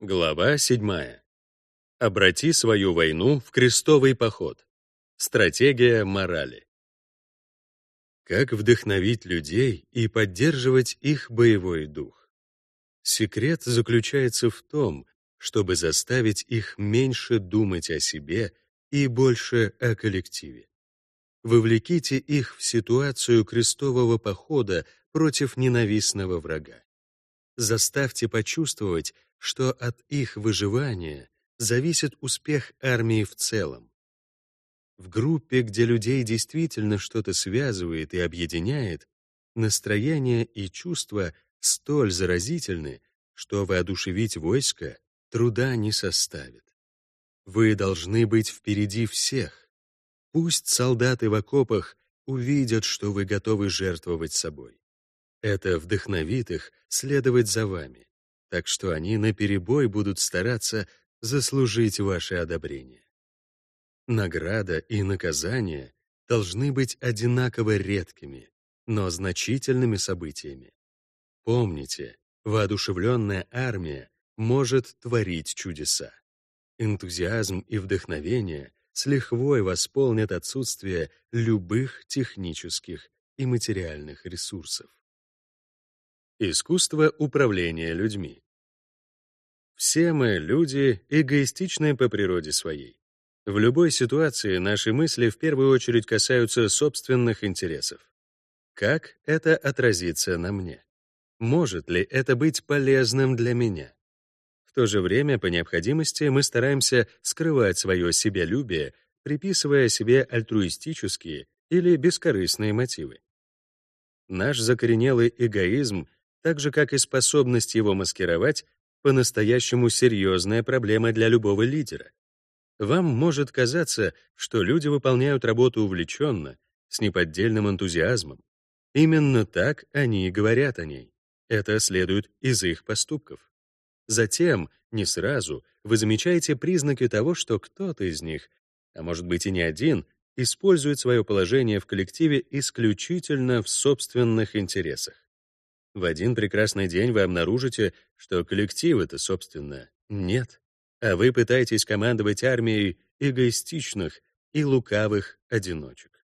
Глава 7. Обрати свою войну в крестовый поход. Стратегия морали. Как вдохновить людей и поддерживать их боевой дух? Секрет заключается в том, чтобы заставить их меньше думать о себе и больше о коллективе. Вовлеките их в ситуацию крестового похода против ненавистного врага. Заставьте почувствовать, что от их выживания зависит успех армии в целом. В группе, где людей действительно что-то связывает и объединяет, настроение и чувства столь заразительны, что воодушевить войско труда не составит. Вы должны быть впереди всех. Пусть солдаты в окопах увидят, что вы готовы жертвовать собой. Это вдохновит их следовать за вами, так что они наперебой будут стараться заслужить ваше одобрение. Награда и наказание должны быть одинаково редкими, но значительными событиями. Помните, воодушевленная армия может творить чудеса. Энтузиазм и вдохновение с лихвой восполнят отсутствие любых технических и материальных ресурсов. Искусство управления людьми. Все мы, люди, эгоистичны по природе своей. В любой ситуации наши мысли в первую очередь касаются собственных интересов. Как это отразится на мне? Может ли это быть полезным для меня? В то же время, по необходимости, мы стараемся скрывать свое себялюбие, приписывая себе альтруистические или бескорыстные мотивы. Наш закоренелый эгоизм так же как и способность его маскировать, по-настоящему серьезная проблема для любого лидера. Вам может казаться, что люди выполняют работу увлеченно, с неподдельным энтузиазмом. Именно так они и говорят о ней. Это следует из их поступков. Затем, не сразу, вы замечаете признаки того, что кто-то из них, а может быть и не один, использует свое положение в коллективе исключительно в собственных интересах. В один прекрасный день вы обнаружите, что коллектива-то, собственно, нет, а вы пытаетесь командовать армией эгоистичных и лукавых одиночек.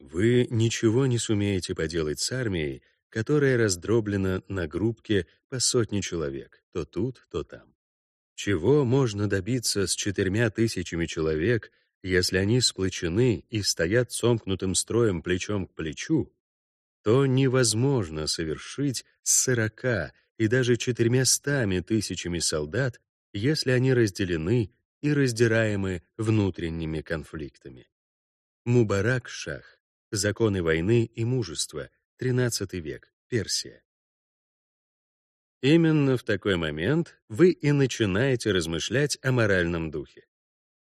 Вы ничего не сумеете поделать с армией, которая раздроблена на группки по сотне человек, то тут, то там. Чего можно добиться с четырьмя тысячами человек, если они сплочены и стоят сомкнутым строем плечом к плечу, то невозможно совершить сорока и даже четырьмястами тысячами солдат, если они разделены и раздираемы внутренними конфликтами. Мубарак-Шах. Законы войны и мужества. XIII век. Персия. Именно в такой момент вы и начинаете размышлять о моральном духе.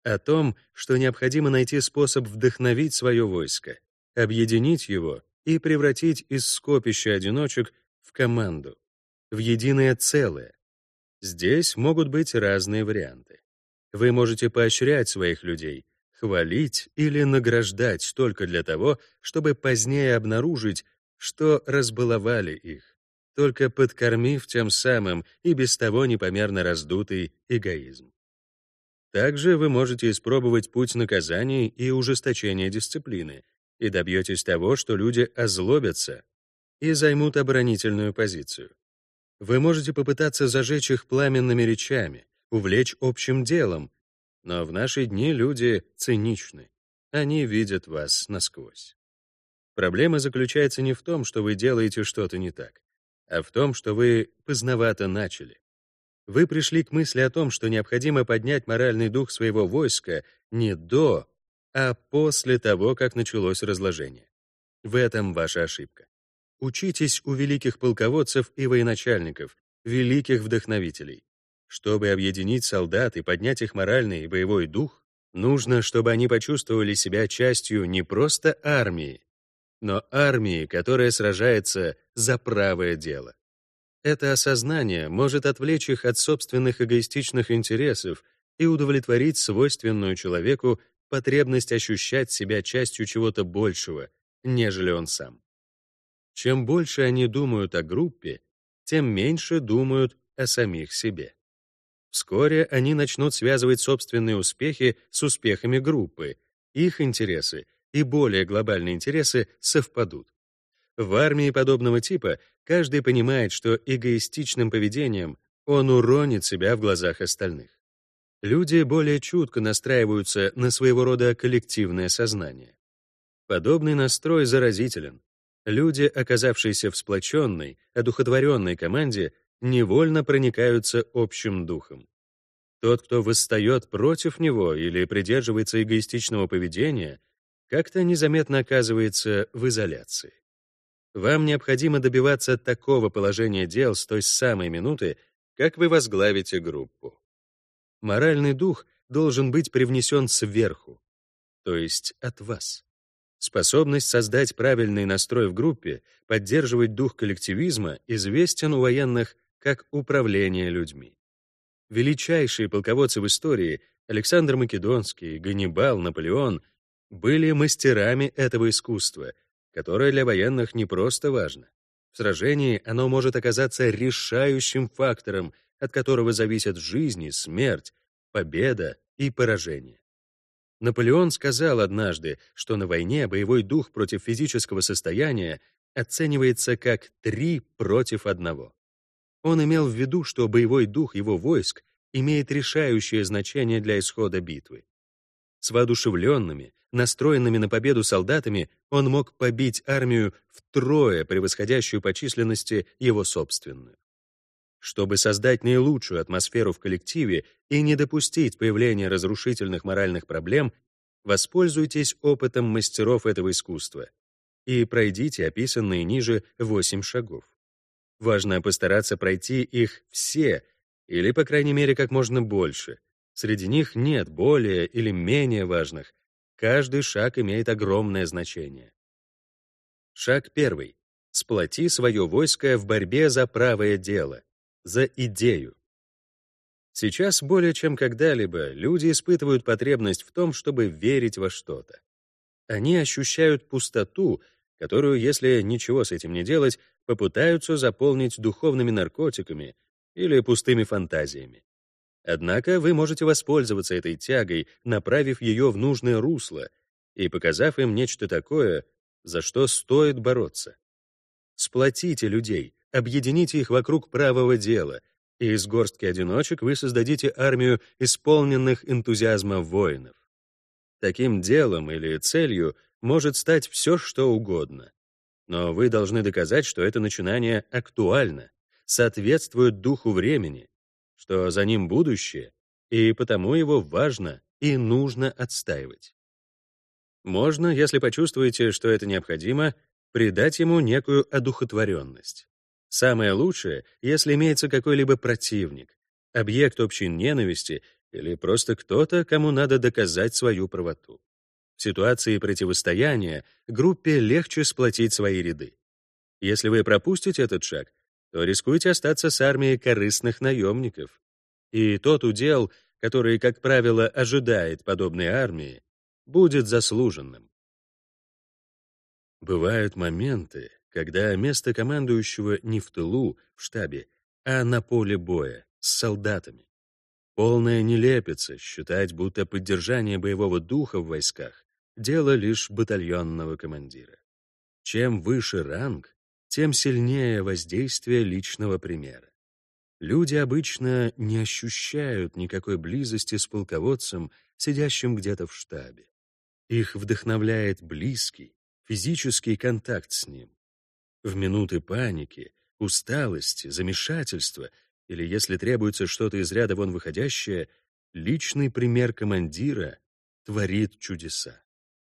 О том, что необходимо найти способ вдохновить свое войско, объединить его и превратить из скопища одиночек в команду, в единое целое. Здесь могут быть разные варианты. Вы можете поощрять своих людей, хвалить или награждать только для того, чтобы позднее обнаружить, что разбаловали их, только подкормив тем самым и без того непомерно раздутый эгоизм. Также вы можете испробовать путь наказаний и ужесточения дисциплины, и добьетесь того, что люди озлобятся и займут оборонительную позицию. Вы можете попытаться зажечь их пламенными речами, увлечь общим делом, но в наши дни люди циничны. Они видят вас насквозь. Проблема заключается не в том, что вы делаете что-то не так, а в том, что вы поздновато начали. Вы пришли к мысли о том, что необходимо поднять моральный дух своего войска не до, а после того, как началось разложение. В этом ваша ошибка. Учитесь у великих полководцев и военачальников, великих вдохновителей. Чтобы объединить солдат и поднять их моральный и боевой дух, нужно, чтобы они почувствовали себя частью не просто армии, но армии, которая сражается за правое дело. Это осознание может отвлечь их от собственных эгоистичных интересов и удовлетворить свойственную человеку потребность ощущать себя частью чего-то большего, нежели он сам. Чем больше они думают о группе, тем меньше думают о самих себе. Вскоре они начнут связывать собственные успехи с успехами группы, их интересы и более глобальные интересы совпадут. В армии подобного типа каждый понимает, что эгоистичным поведением он уронит себя в глазах остальных. Люди более чутко настраиваются на своего рода коллективное сознание. Подобный настрой заразителен. Люди, оказавшиеся в сплоченной, одухотворенной команде, невольно проникаются общим духом. Тот, кто восстает против него или придерживается эгоистичного поведения, как-то незаметно оказывается в изоляции. Вам необходимо добиваться такого положения дел с той самой минуты, как вы возглавите группу. Моральный дух должен быть привнесен сверху, то есть от вас. Способность создать правильный настрой в группе, поддерживать дух коллективизма известен у военных как управление людьми. Величайшие полководцы в истории Александр Македонский, Ганнибал, Наполеон были мастерами этого искусства, которое для военных не просто важно. В сражении оно может оказаться решающим фактором, от которого зависят жизни, смерть, победа и поражение. Наполеон сказал однажды, что на войне боевой дух против физического состояния оценивается как три против одного. Он имел в виду, что боевой дух его войск имеет решающее значение для исхода битвы. С воодушевленными, настроенными на победу солдатами он мог побить армию втрое превосходящую по численности его собственную. Чтобы создать наилучшую атмосферу в коллективе и не допустить появления разрушительных моральных проблем, воспользуйтесь опытом мастеров этого искусства и пройдите описанные ниже восемь шагов. Важно постараться пройти их все, или, по крайней мере, как можно больше. Среди них нет более или менее важных. Каждый шаг имеет огромное значение. Шаг первый. Сплоти свое войско в борьбе за правое дело, за идею. Сейчас более чем когда-либо люди испытывают потребность в том, чтобы верить во что-то. Они ощущают пустоту, которую, если ничего с этим не делать, попытаются заполнить духовными наркотиками или пустыми фантазиями. Однако вы можете воспользоваться этой тягой, направив ее в нужное русло и показав им нечто такое, за что стоит бороться. Сплотите людей, объедините их вокруг правого дела, и из горстки одиночек вы создадите армию исполненных энтузиазма воинов. Таким делом или целью может стать все, что угодно. Но вы должны доказать, что это начинание актуально, соответствует духу времени, что за ним будущее, и потому его важно и нужно отстаивать. Можно, если почувствуете, что это необходимо, придать ему некую одухотворенность. Самое лучшее, если имеется какой-либо противник, объект общей ненависти или просто кто-то, кому надо доказать свою правоту. В ситуации противостояния группе легче сплотить свои ряды. Если вы пропустите этот шаг, то рискуете остаться с армией корыстных наемников. И тот удел, который, как правило, ожидает подобной армии, будет заслуженным. Бывают моменты, когда место командующего не в тылу, в штабе, а на поле боя, с солдатами. Полная нелепица считать, будто поддержание боевого духа в войсках дело лишь батальонного командира. Чем выше ранг, тем сильнее воздействие личного примера. Люди обычно не ощущают никакой близости с полководцем, сидящим где-то в штабе. Их вдохновляет близкий, физический контакт с ним. В минуты паники, усталости, замешательства или если требуется что-то из ряда вон выходящее, личный пример командира творит чудеса.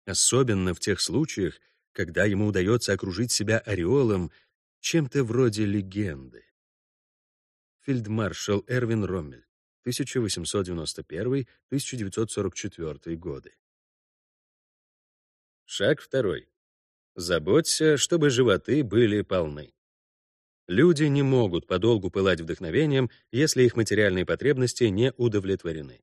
Особенно в тех случаях, когда ему удается окружить себя ореолом, чем-то вроде легенды. Фельдмаршал Эрвин Роммель, 1891-1944 годы. Шаг второй. Заботься, чтобы животы были полны. Люди не могут подолгу пылать вдохновением, если их материальные потребности не удовлетворены.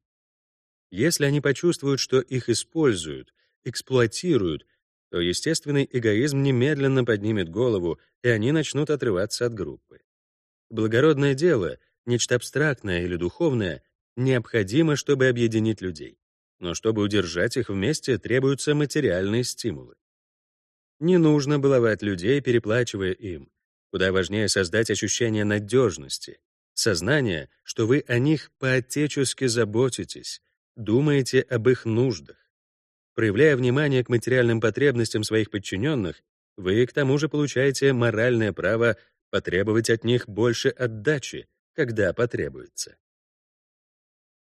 Если они почувствуют, что их используют, эксплуатируют, то естественный эгоизм немедленно поднимет голову, и они начнут отрываться от группы. Благородное дело — Нечто абстрактное или духовное необходимо, чтобы объединить людей. Но чтобы удержать их вместе, требуются материальные стимулы. Не нужно баловать людей, переплачивая им. Куда важнее создать ощущение надежности, сознание, что вы о них по-отечески заботитесь, думаете об их нуждах. Проявляя внимание к материальным потребностям своих подчиненных, вы к тому же получаете моральное право потребовать от них больше отдачи, когда потребуется.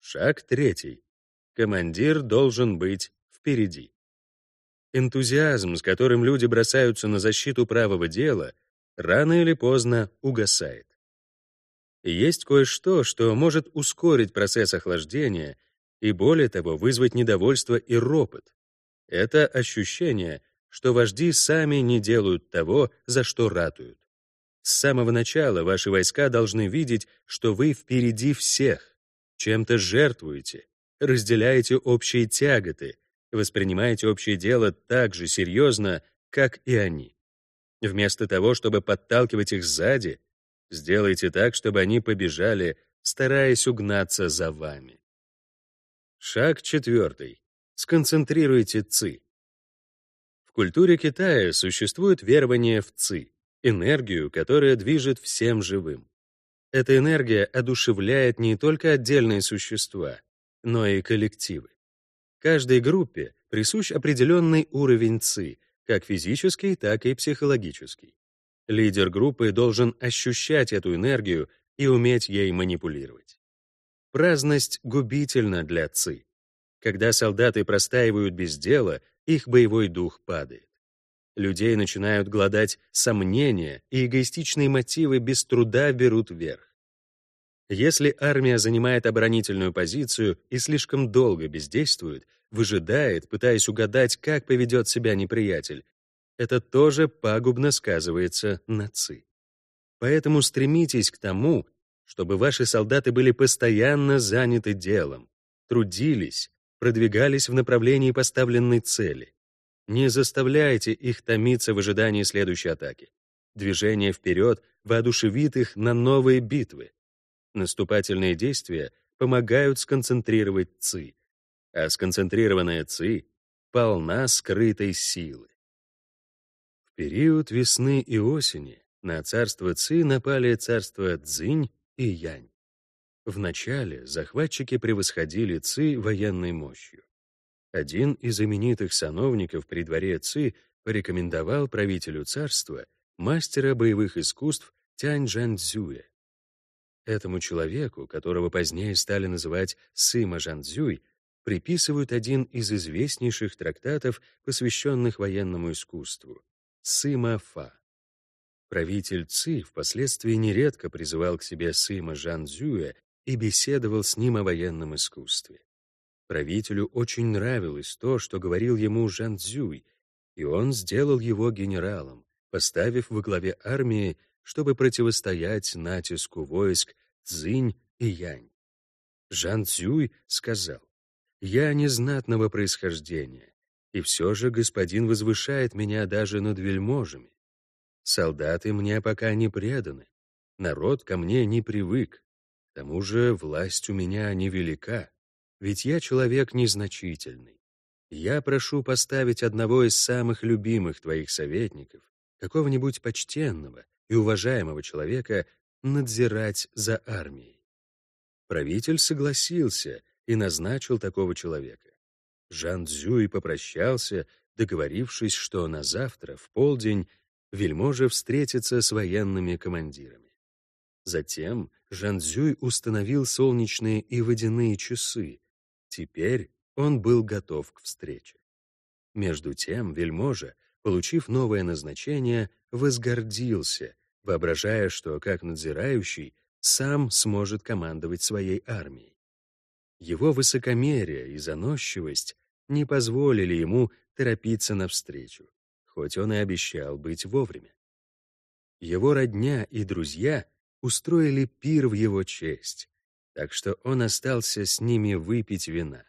Шаг третий. Командир должен быть впереди. Энтузиазм, с которым люди бросаются на защиту правого дела, рано или поздно угасает. есть кое-что, что может ускорить процесс охлаждения и, более того, вызвать недовольство и ропот. Это ощущение, что вожди сами не делают того, за что ратуют. С самого начала ваши войска должны видеть, что вы впереди всех, чем-то жертвуете, разделяете общие тяготы, воспринимаете общее дело так же серьезно, как и они. Вместо того, чтобы подталкивать их сзади, сделайте так, чтобы они побежали, стараясь угнаться за вами. Шаг четвертый. Сконцентрируйте ЦИ. В культуре Китая существует верование в ЦИ энергию, которая движет всем живым. Эта энергия одушевляет не только отдельные существа, но и коллективы. Каждой группе присущ определенный уровень ЦИ, как физический, так и психологический. Лидер группы должен ощущать эту энергию и уметь ей манипулировать. Праздность губительна для ЦИ. Когда солдаты простаивают без дела, их боевой дух падает. Людей начинают гладать сомнения, и эгоистичные мотивы без труда берут верх. Если армия занимает оборонительную позицию и слишком долго бездействует, выжидает, пытаясь угадать, как поведет себя неприятель, это тоже пагубно сказывается на ЦИ. Поэтому стремитесь к тому, чтобы ваши солдаты были постоянно заняты делом, трудились, продвигались в направлении поставленной цели. Не заставляйте их томиться в ожидании следующей атаки. Движение вперед воодушевит их на новые битвы. Наступательные действия помогают сконцентрировать ЦИ, а сконцентрированная ЦИ полна скрытой силы. В период весны и осени на царство Ци напали царства Цзинь и Янь. Вначале захватчики превосходили Ци военной мощью. Один из именитых сановников при дворе Ци порекомендовал правителю царства мастера боевых искусств Тянь Жан-Цзюя. Этому человеку, которого позднее стали называть Сыма Жан-Цзюй, приписывают один из известнейших трактатов, посвященных военному искусству — Сыма Фа. Правитель Ци впоследствии нередко призывал к себе Сыма Жан-Цзюя и беседовал с ним о военном искусстве. Правителю очень нравилось то, что говорил ему Жан Цзюй, и он сделал его генералом, поставив во главе армии, чтобы противостоять натиску войск Цзинь и Янь. Жан Цзюй сказал, «Я незнатного происхождения, и все же господин возвышает меня даже над вельможами. Солдаты мне пока не преданы, народ ко мне не привык, к тому же власть у меня невелика. Ведь я человек незначительный. Я прошу поставить одного из самых любимых твоих советников, какого-нибудь почтенного и уважаемого человека, надзирать за армией. Правитель согласился и назначил такого человека. Жан Цзюй попрощался, договорившись, что на завтра, в полдень, вельможа встретится с военными командирами. Затем Жан Цзюй установил солнечные и водяные часы, Теперь он был готов к встрече. Между тем вельможа, получив новое назначение, возгордился, воображая, что, как надзирающий, сам сможет командовать своей армией. Его высокомерие и заносчивость не позволили ему торопиться навстречу, хоть он и обещал быть вовремя. Его родня и друзья устроили пир в его честь, так что он остался с ними выпить вина.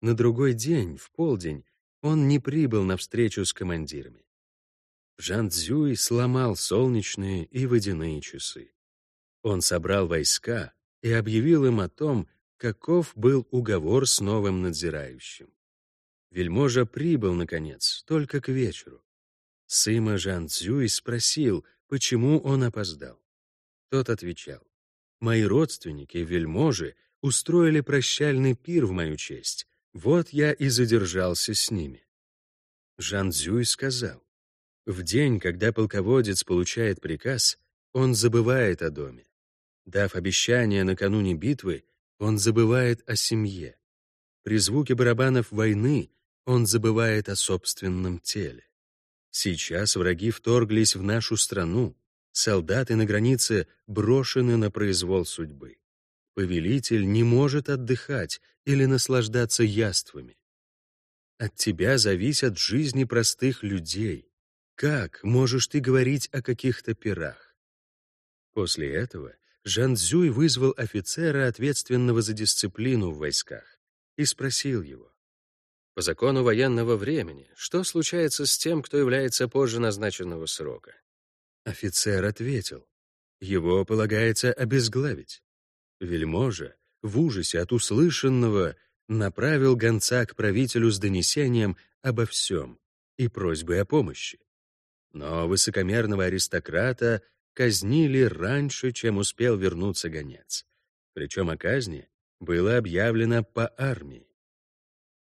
На другой день, в полдень, он не прибыл на встречу с командирами. Жан Цзюй сломал солнечные и водяные часы. Он собрал войска и объявил им о том, каков был уговор с новым надзирающим. Вельможа прибыл, наконец, только к вечеру. Сыма Жан Цзюй спросил, почему он опоздал. Тот отвечал, «Мои родственники, вельможи, устроили прощальный пир в мою честь. Вот я и задержался с ними». Жан Цзюй сказал, «В день, когда полководец получает приказ, он забывает о доме. Дав обещание накануне битвы, он забывает о семье. При звуке барабанов войны он забывает о собственном теле. Сейчас враги вторглись в нашу страну, солдаты на границе брошены на произвол судьбы. Повелитель не может отдыхать или наслаждаться яствами. От тебя зависят жизни простых людей. Как можешь ты говорить о каких-то пирах? После этого Жан Цзюй вызвал офицера, ответственного за дисциплину в войсках, и спросил его. По закону военного времени, что случается с тем, кто является позже назначенного срока? Офицер ответил, его полагается обезглавить. Вельможа, в ужасе от услышанного, направил гонца к правителю с донесением обо всем и просьбой о помощи. Но высокомерного аристократа казнили раньше, чем успел вернуться гонец. Причем о казни было объявлено по армии.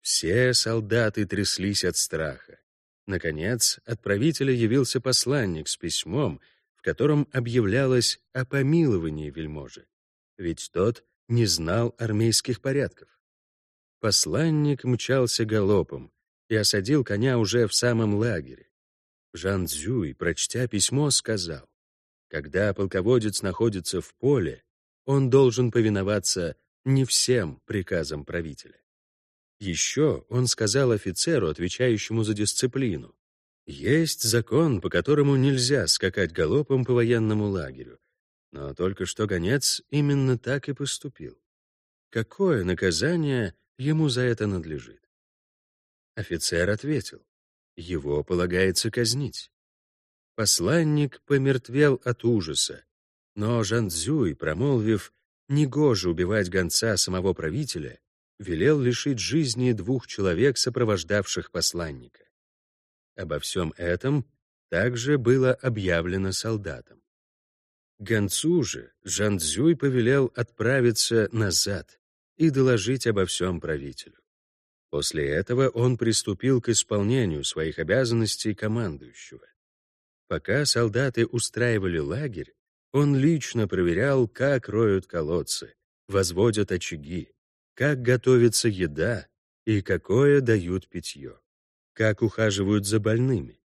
Все солдаты тряслись от страха. Наконец, от правителя явился посланник с письмом, в котором объявлялось о помиловании вельможи, ведь тот не знал армейских порядков. Посланник мчался галопом и осадил коня уже в самом лагере. Жан Цзюй, прочтя письмо, сказал, «Когда полководец находится в поле, он должен повиноваться не всем приказам правителя. Еще он сказал офицеру, отвечающему за дисциплину, «Есть закон, по которому нельзя скакать галопом по военному лагерю, но только что гонец именно так и поступил. Какое наказание ему за это надлежит?» Офицер ответил, «Его полагается казнить». Посланник помертвел от ужаса, но Жан-Цзюй, промолвив «Негоже убивать гонца самого правителя», велел лишить жизни двух человек, сопровождавших посланника. Обо всем этом также было объявлено солдатам. Гонцу же Жан Цзюй повелел отправиться назад и доложить обо всем правителю. После этого он приступил к исполнению своих обязанностей командующего. Пока солдаты устраивали лагерь, он лично проверял, как роют колодцы, возводят очаги, как готовится еда и какое дают питье, как ухаживают за больными.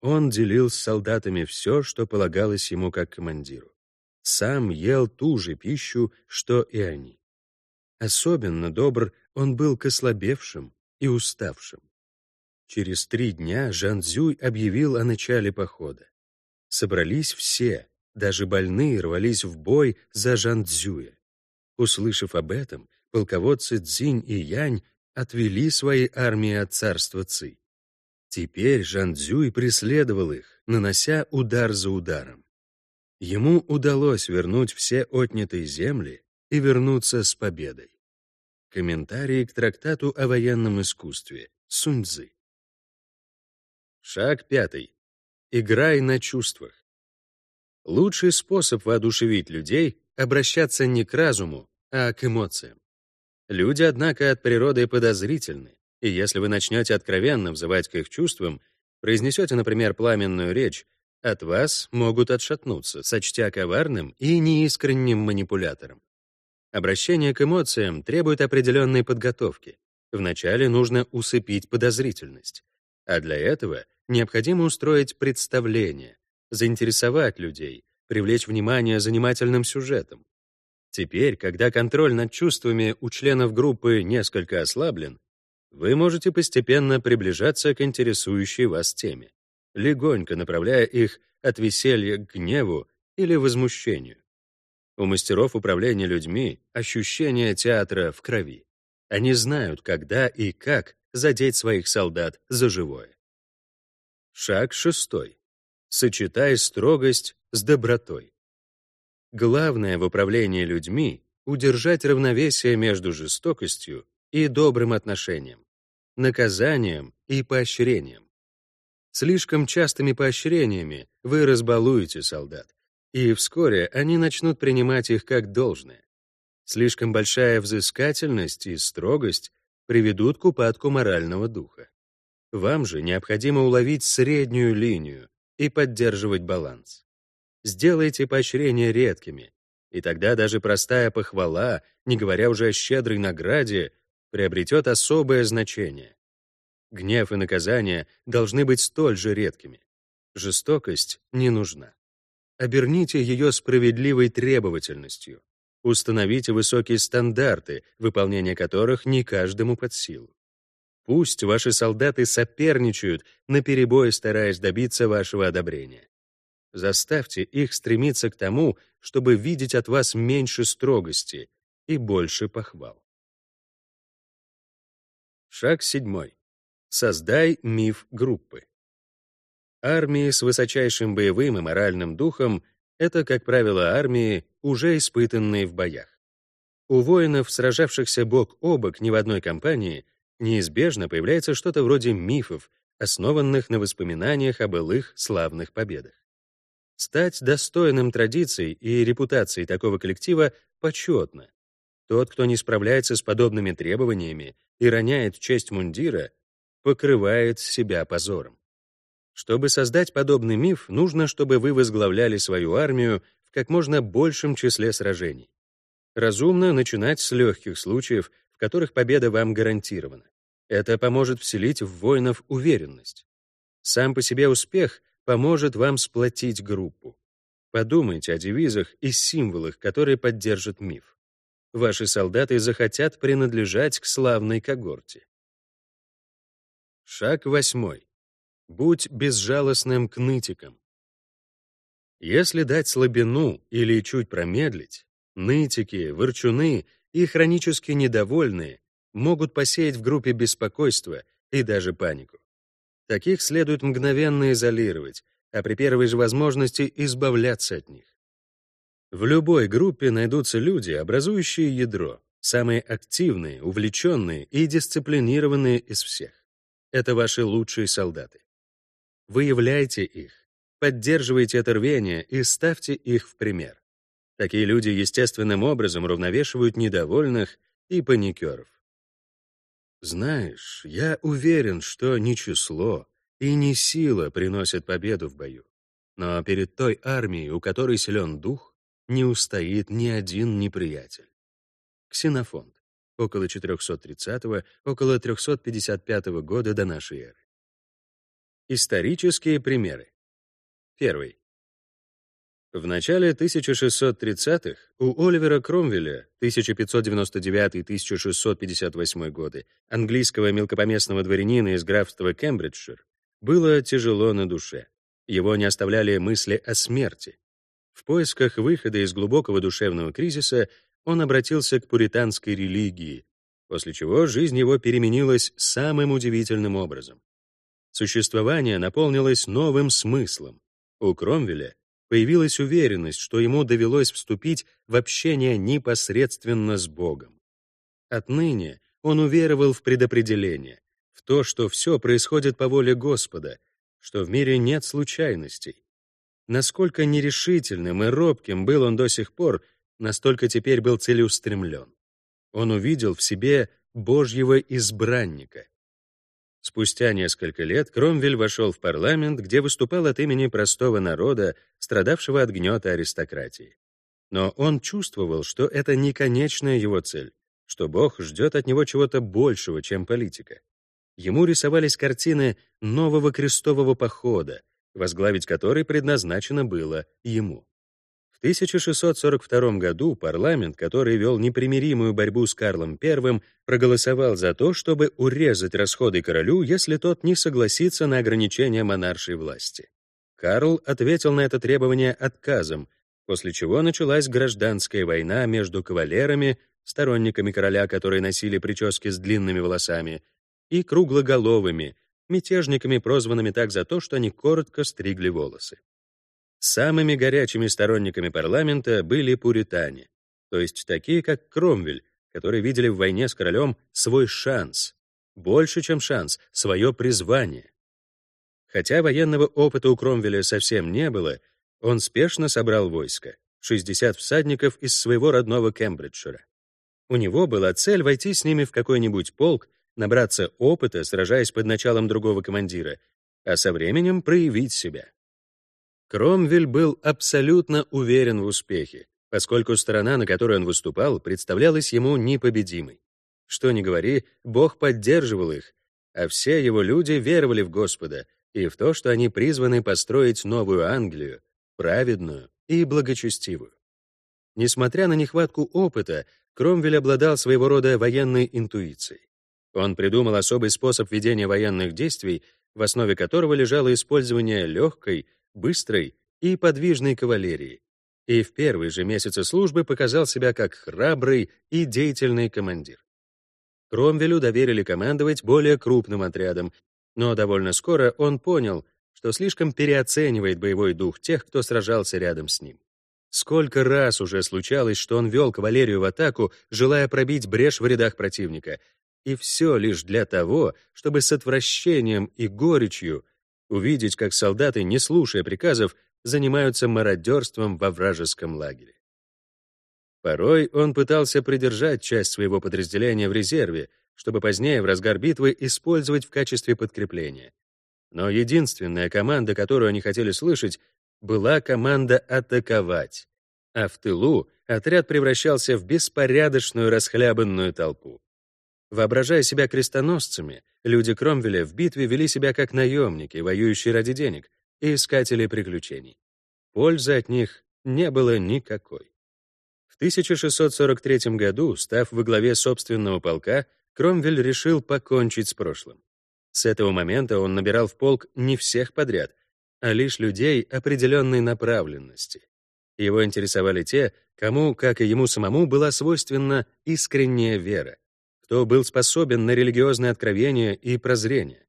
Он делил с солдатами все, что полагалось ему как командиру. Сам ел ту же пищу, что и они. Особенно добр он был к ослабевшим и уставшим. Через три дня Жан Цзюй объявил о начале похода. Собрались все, даже больные рвались в бой за Жан Цзюя. Услышав об этом, полководцы Цзинь и Янь отвели свои армии от царства Ци. Теперь Жан Цзюй преследовал их, нанося удар за ударом. Ему удалось вернуть все отнятые земли и вернуться с победой. Комментарии к трактату о военном искусстве Суньцзы. Шаг пятый. Играй на чувствах. Лучший способ воодушевить людей — обращаться не к разуму, а к эмоциям. Люди, однако, от природы подозрительны, и если вы начнете откровенно взывать к их чувствам, произнесете, например, пламенную речь, от вас могут отшатнуться, сочтя коварным и неискренним манипулятором. Обращение к эмоциям требует определенной подготовки. Вначале нужно усыпить подозрительность. А для этого необходимо устроить представление, заинтересовать людей, привлечь внимание занимательным сюжетом. Теперь, когда контроль над чувствами у членов группы несколько ослаблен, вы можете постепенно приближаться к интересующей вас теме, легонько направляя их от веселья к гневу или возмущению. У мастеров управления людьми ощущение театра в крови. Они знают, когда и как задеть своих солдат за живое. Шаг шестой. Сочетай строгость с добротой. Главное в управлении людьми — удержать равновесие между жестокостью и добрым отношением, наказанием и поощрением. Слишком частыми поощрениями вы разбалуете солдат, и вскоре они начнут принимать их как должное. Слишком большая взыскательность и строгость приведут к упадку морального духа. Вам же необходимо уловить среднюю линию и поддерживать баланс. Сделайте поощрения редкими, и тогда даже простая похвала, не говоря уже о щедрой награде, приобретет особое значение. Гнев и наказание должны быть столь же редкими. Жестокость не нужна. Оберните ее справедливой требовательностью. Установите высокие стандарты, выполнение которых не каждому под силу. Пусть ваши солдаты соперничают, наперебой стараясь добиться вашего одобрения. Заставьте их стремиться к тому, чтобы видеть от вас меньше строгости и больше похвал. Шаг седьмой. Создай миф группы. Армии с высочайшим боевым и моральным духом — это, как правило, армии, уже испытанные в боях. У воинов, сражавшихся бок о бок ни в одной кампании, неизбежно появляется что-то вроде мифов, основанных на воспоминаниях о былых славных победах. Стать достойным традиций и репутации такого коллектива почетно. Тот, кто не справляется с подобными требованиями и роняет честь мундира, покрывает себя позором. Чтобы создать подобный миф, нужно, чтобы вы возглавляли свою армию в как можно большем числе сражений. Разумно начинать с легких случаев, в которых победа вам гарантирована. Это поможет вселить в воинов уверенность. Сам по себе успех поможет вам сплотить группу. Подумайте о девизах и символах, которые поддержат миф. Ваши солдаты захотят принадлежать к славной когорте. Шаг восьмой. Будь безжалостным к нытикам. Если дать слабину или чуть промедлить, нытики, ворчуны и хронически недовольные могут посеять в группе беспокойство и даже панику. Таких следует мгновенно изолировать, а при первой же возможности избавляться от них. В любой группе найдутся люди, образующие ядро, самые активные, увлеченные и дисциплинированные из всех. Это ваши лучшие солдаты. Выявляйте их, поддерживайте это рвение и ставьте их в пример. Такие люди естественным образом уравновешивают недовольных и паникеров. Знаешь, я уверен, что не число и не сила приносят победу в бою. Но перед той армией, у которой силен дух, не устоит ни один неприятель. Ксенофонт. Около 430 около 355 года до нашей эры. Исторические примеры. Первый. В начале 1630-х у Оливера Кромвеля 1599-1658 годы, английского мелкопоместного дворянина из графства Кембриджшир, было тяжело на душе. Его не оставляли мысли о смерти. В поисках выхода из глубокого душевного кризиса он обратился к пуританской религии, после чего жизнь его переменилась самым удивительным образом. Существование наполнилось новым смыслом. У Кромвеля появилась уверенность, что ему довелось вступить в общение непосредственно с Богом. Отныне он уверовал в предопределение, в то, что все происходит по воле Господа, что в мире нет случайностей. Насколько нерешительным и робким был он до сих пор, настолько теперь был целеустремлен. Он увидел в себе Божьего избранника, Спустя несколько лет Кромвель вошел в парламент, где выступал от имени простого народа, страдавшего от гнета аристократии. Но он чувствовал, что это не конечная его цель, что Бог ждет от него чего-то большего, чем политика. Ему рисовались картины нового крестового похода, возглавить который предназначено было ему. 1642 году парламент, который вел непримиримую борьбу с Карлом I, проголосовал за то, чтобы урезать расходы королю, если тот не согласится на ограничение монаршей власти. Карл ответил на это требование отказом, после чего началась гражданская война между кавалерами, сторонниками короля, которые носили прически с длинными волосами, и круглоголовыми, мятежниками, прозванными так за то, что они коротко стригли волосы. Самыми горячими сторонниками парламента были пуритане, то есть такие, как Кромвель, которые видели в войне с королем свой шанс, больше, чем шанс, свое призвание. Хотя военного опыта у Кромвеля совсем не было, он спешно собрал войско, 60 всадников из своего родного Кембриджшира. У него была цель войти с ними в какой-нибудь полк, набраться опыта, сражаясь под началом другого командира, а со временем проявить себя. Кромвель был абсолютно уверен в успехе, поскольку сторона, на которой он выступал, представлялась ему непобедимой. Что ни говори, Бог поддерживал их, а все его люди веровали в Господа и в то, что они призваны построить новую Англию, праведную и благочестивую. Несмотря на нехватку опыта, Кромвель обладал своего рода военной интуицией. Он придумал особый способ ведения военных действий, в основе которого лежало использование легкой, быстрой и подвижной кавалерии, и в первые же месяцы службы показал себя как храбрый и деятельный командир. Кромвелю доверили командовать более крупным отрядом, но довольно скоро он понял, что слишком переоценивает боевой дух тех, кто сражался рядом с ним. Сколько раз уже случалось, что он вел кавалерию в атаку, желая пробить брешь в рядах противника, и все лишь для того, чтобы с отвращением и горечью увидеть, как солдаты, не слушая приказов, занимаются мародерством во вражеском лагере. Порой он пытался придержать часть своего подразделения в резерве, чтобы позднее в разгар битвы использовать в качестве подкрепления. Но единственная команда, которую они хотели слышать, была команда атаковать, а в тылу отряд превращался в беспорядочную расхлябанную толпу. Воображая себя крестоносцами, люди Кромвеля в битве вели себя как наемники, воюющие ради денег, и искатели приключений. Пользы от них не было никакой. В 1643 году, став во главе собственного полка, Кромвель решил покончить с прошлым. С этого момента он набирал в полк не всех подряд, а лишь людей определенной направленности. Его интересовали те, кому, как и ему самому, была свойственна искренняя вера, кто был способен на религиозное откровение и прозрение.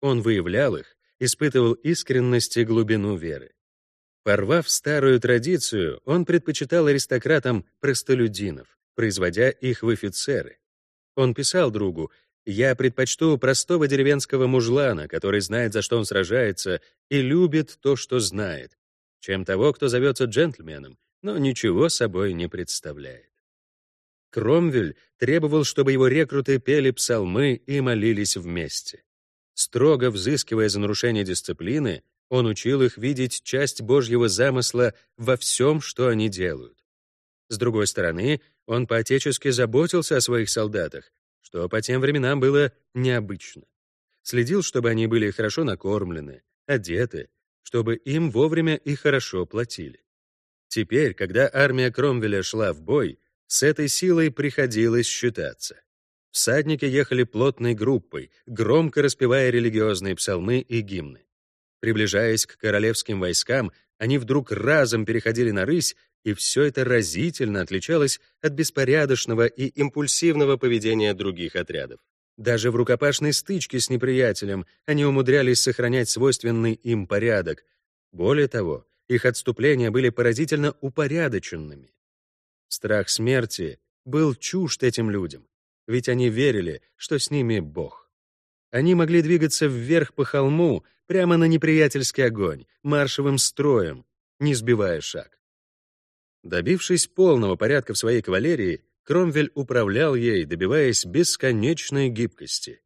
Он выявлял их, испытывал искренность и глубину веры. Порвав старую традицию, он предпочитал аристократам простолюдинов, производя их в офицеры. Он писал другу, я предпочту простого деревенского мужлана, который знает, за что он сражается, и любит то, что знает, чем того, кто зовется джентльменом, но ничего собой не представляет. Кромвель требовал, чтобы его рекруты пели псалмы и молились вместе. Строго взыскивая за нарушение дисциплины, он учил их видеть часть Божьего замысла во всем, что они делают. С другой стороны, он поотечески заботился о своих солдатах, что по тем временам было необычно. Следил, чтобы они были хорошо накормлены, одеты, чтобы им вовремя и хорошо платили. Теперь, когда армия Кромвеля шла в бой, с этой силой приходилось считаться. Всадники ехали плотной группой, громко распевая религиозные псалмы и гимны. Приближаясь к королевским войскам, они вдруг разом переходили на рысь и все это разительно отличалось от беспорядочного и импульсивного поведения других отрядов. Даже в рукопашной стычке с неприятелем они умудрялись сохранять свойственный им порядок. Более того, их отступления были поразительно упорядоченными. Страх смерти был чужд этим людям, ведь они верили, что с ними Бог. Они могли двигаться вверх по холму, прямо на неприятельский огонь, маршевым строем, не сбивая шаг. Добившись полного порядка в своей кавалерии, Кромвель управлял ей, добиваясь бесконечной гибкости.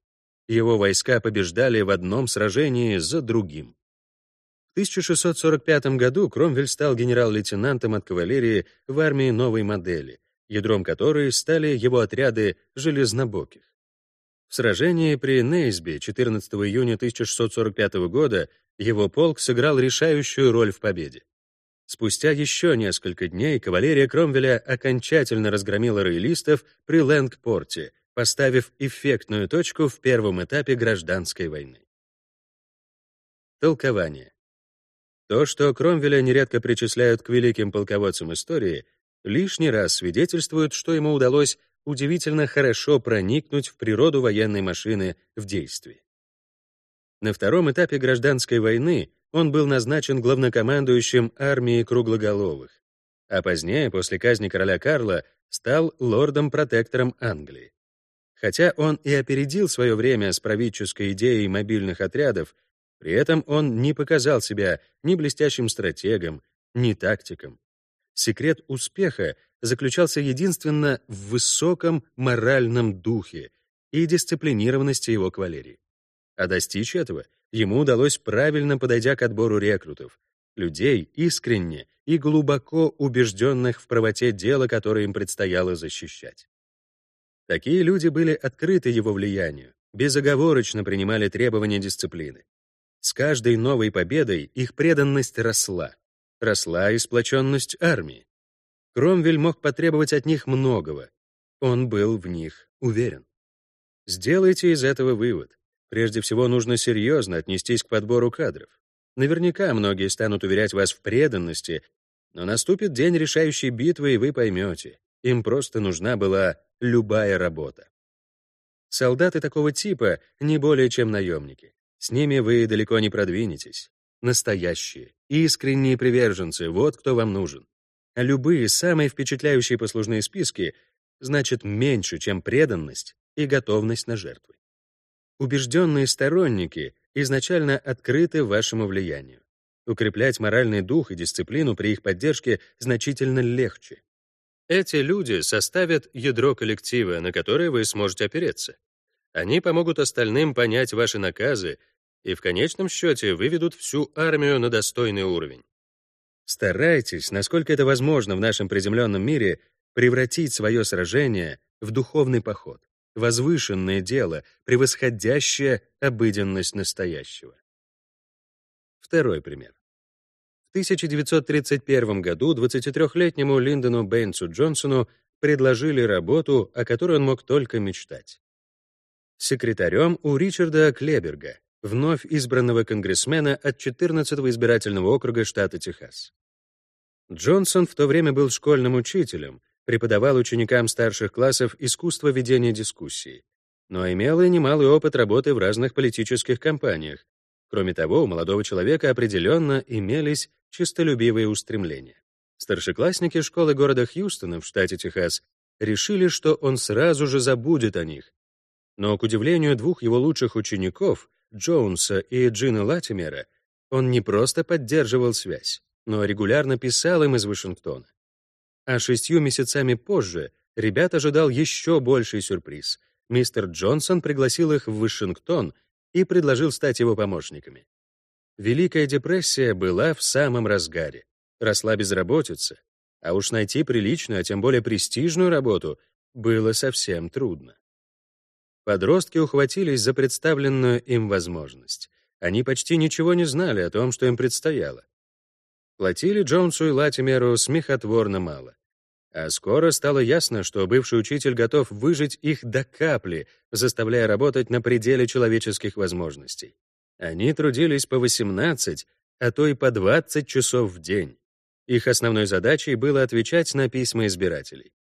Его войска побеждали в одном сражении за другим. В 1645 году Кромвель стал генерал-лейтенантом от кавалерии в армии новой модели, ядром которой стали его отряды железнобоких. В сражении при Нейсби 14 июня 1645 года его полк сыграл решающую роль в победе. Спустя еще несколько дней кавалерия Кромвеля окончательно разгромила роялистов при Лэнгпорте, поставив эффектную точку в первом этапе гражданской войны. Толкование. То, что Кромвеля нередко причисляют к великим полководцам истории, лишний раз свидетельствует, что ему удалось удивительно хорошо проникнуть в природу военной машины в действии. На втором этапе гражданской войны он был назначен главнокомандующим армией круглоголовых, а позднее, после казни короля Карла, стал лордом-протектором Англии. Хотя он и опередил свое время с правительской идеей мобильных отрядов, при этом он не показал себя ни блестящим стратегом, ни тактиком. Секрет успеха заключался единственно в высоком моральном духе и дисциплинированности его кавалерии. А достичь этого ему удалось правильно подойдя к отбору рекрутов, людей искренне и глубоко убежденных в правоте дела, которое им предстояло защищать. Такие люди были открыты его влиянию, безоговорочно принимали требования дисциплины. С каждой новой победой их преданность росла. Росла и сплоченность армии. Кромвель мог потребовать от них многого. Он был в них уверен. Сделайте из этого вывод. Прежде всего, нужно серьезно отнестись к подбору кадров. Наверняка многие станут уверять вас в преданности, но наступит день решающей битвы, и вы поймете, им просто нужна была любая работа. Солдаты такого типа не более чем наемники. С ними вы далеко не продвинетесь. Настоящие, искренние приверженцы — вот кто вам нужен. А любые самые впечатляющие послужные списки значат меньше, чем преданность и готовность на жертвы. Убежденные сторонники изначально открыты вашему влиянию. Укреплять моральный дух и дисциплину при их поддержке значительно легче. Эти люди составят ядро коллектива, на которое вы сможете опереться. Они помогут остальным понять ваши наказы и в конечном счете выведут всю армию на достойный уровень. Старайтесь, насколько это возможно в нашем приземленном мире, превратить свое сражение в духовный поход, возвышенное дело, превосходящее обыденность настоящего. Второй пример. В 1931 году 23-летнему Линдону Бэйнсу Джонсону предложили работу, о которой он мог только мечтать. Секретарем у Ричарда Клеберга, вновь избранного конгрессмена от 14-го избирательного округа штата Техас. Джонсон в то время был школьным учителем, преподавал ученикам старших классов искусство ведения дискуссий, но имел и немалый опыт работы в разных политических кампаниях. Кроме того, у молодого человека определенно имелись чистолюбивые устремления. Старшеклассники школы города Хьюстона в штате Техас решили, что он сразу же забудет о них. Но, к удивлению двух его лучших учеников, Джонса и Джина Латимера, он не просто поддерживал связь, но регулярно писал им из Вашингтона. А шестью месяцами позже ребят ожидал еще больший сюрприз. Мистер Джонсон пригласил их в Вашингтон и предложил стать его помощниками. Великая депрессия была в самом разгаре. Росла безработица, а уж найти приличную, а тем более престижную работу было совсем трудно. Подростки ухватились за представленную им возможность. Они почти ничего не знали о том, что им предстояло. Платили Джонсу и Латимеру смехотворно мало. А скоро стало ясно, что бывший учитель готов выжить их до капли, заставляя работать на пределе человеческих возможностей. Они трудились по 18, а то и по 20 часов в день. Их основной задачей было отвечать на письма избирателей.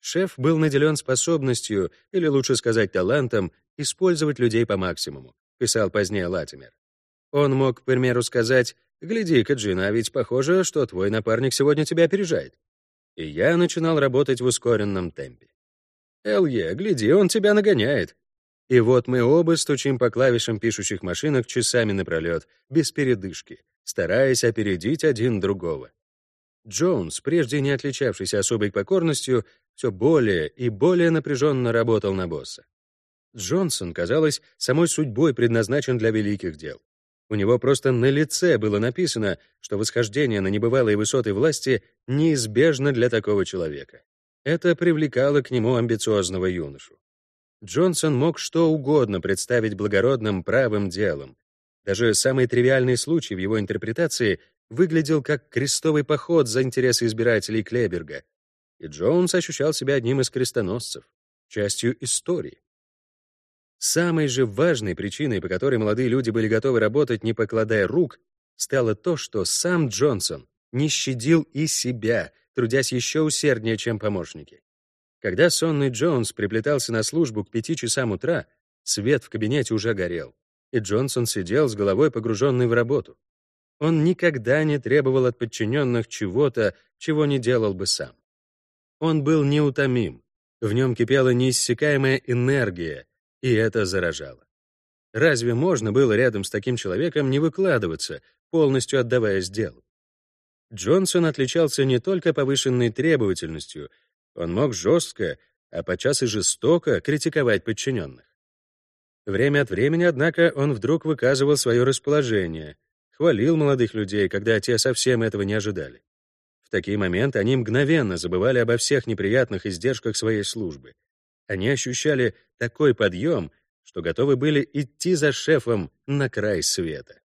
Шеф был наделен способностью, или лучше сказать талантом, использовать людей по максимуму, писал позднее Латимер. Он мог, к примеру, сказать, «Гляди-ка, Джина, а ведь похоже, что твой напарник сегодня тебя опережает». И я начинал работать в ускоренном темпе. «Элье, гляди, он тебя нагоняет». И вот мы оба стучим по клавишам пишущих машинок часами напролет, без передышки, стараясь опередить один другого. Джонс, прежде не отличавшийся особой покорностью, все более и более напряженно работал на босса. Джонсон, казалось, самой судьбой предназначен для великих дел. У него просто на лице было написано, что восхождение на небывалые высоты власти неизбежно для такого человека. Это привлекало к нему амбициозного юношу. Джонсон мог что угодно представить благородным правым делом. Даже самый тривиальный случай в его интерпретации выглядел как крестовый поход за интересы избирателей Клеберга, и Джонс ощущал себя одним из крестоносцев, частью истории. Самой же важной причиной, по которой молодые люди были готовы работать, не покладая рук, стало то, что сам Джонсон не щадил и себя, трудясь еще усерднее, чем помощники. Когда сонный Джонс приплетался на службу к пяти часам утра, свет в кабинете уже горел, и Джонсон сидел с головой погруженный в работу. Он никогда не требовал от подчиненных чего-то, чего не делал бы сам. Он был неутомим, в нем кипела неиссякаемая энергия, и это заражало. Разве можно было рядом с таким человеком не выкладываться, полностью отдаваясь делу? Джонсон отличался не только повышенной требовательностью, он мог жестко, а подчас и жестоко критиковать подчиненных. Время от времени, однако, он вдруг выказывал свое расположение, хвалил молодых людей, когда те совсем этого не ожидали. В такие моменты они мгновенно забывали обо всех неприятных издержках своей службы. Они ощущали такой подъем, что готовы были идти за шефом на край света.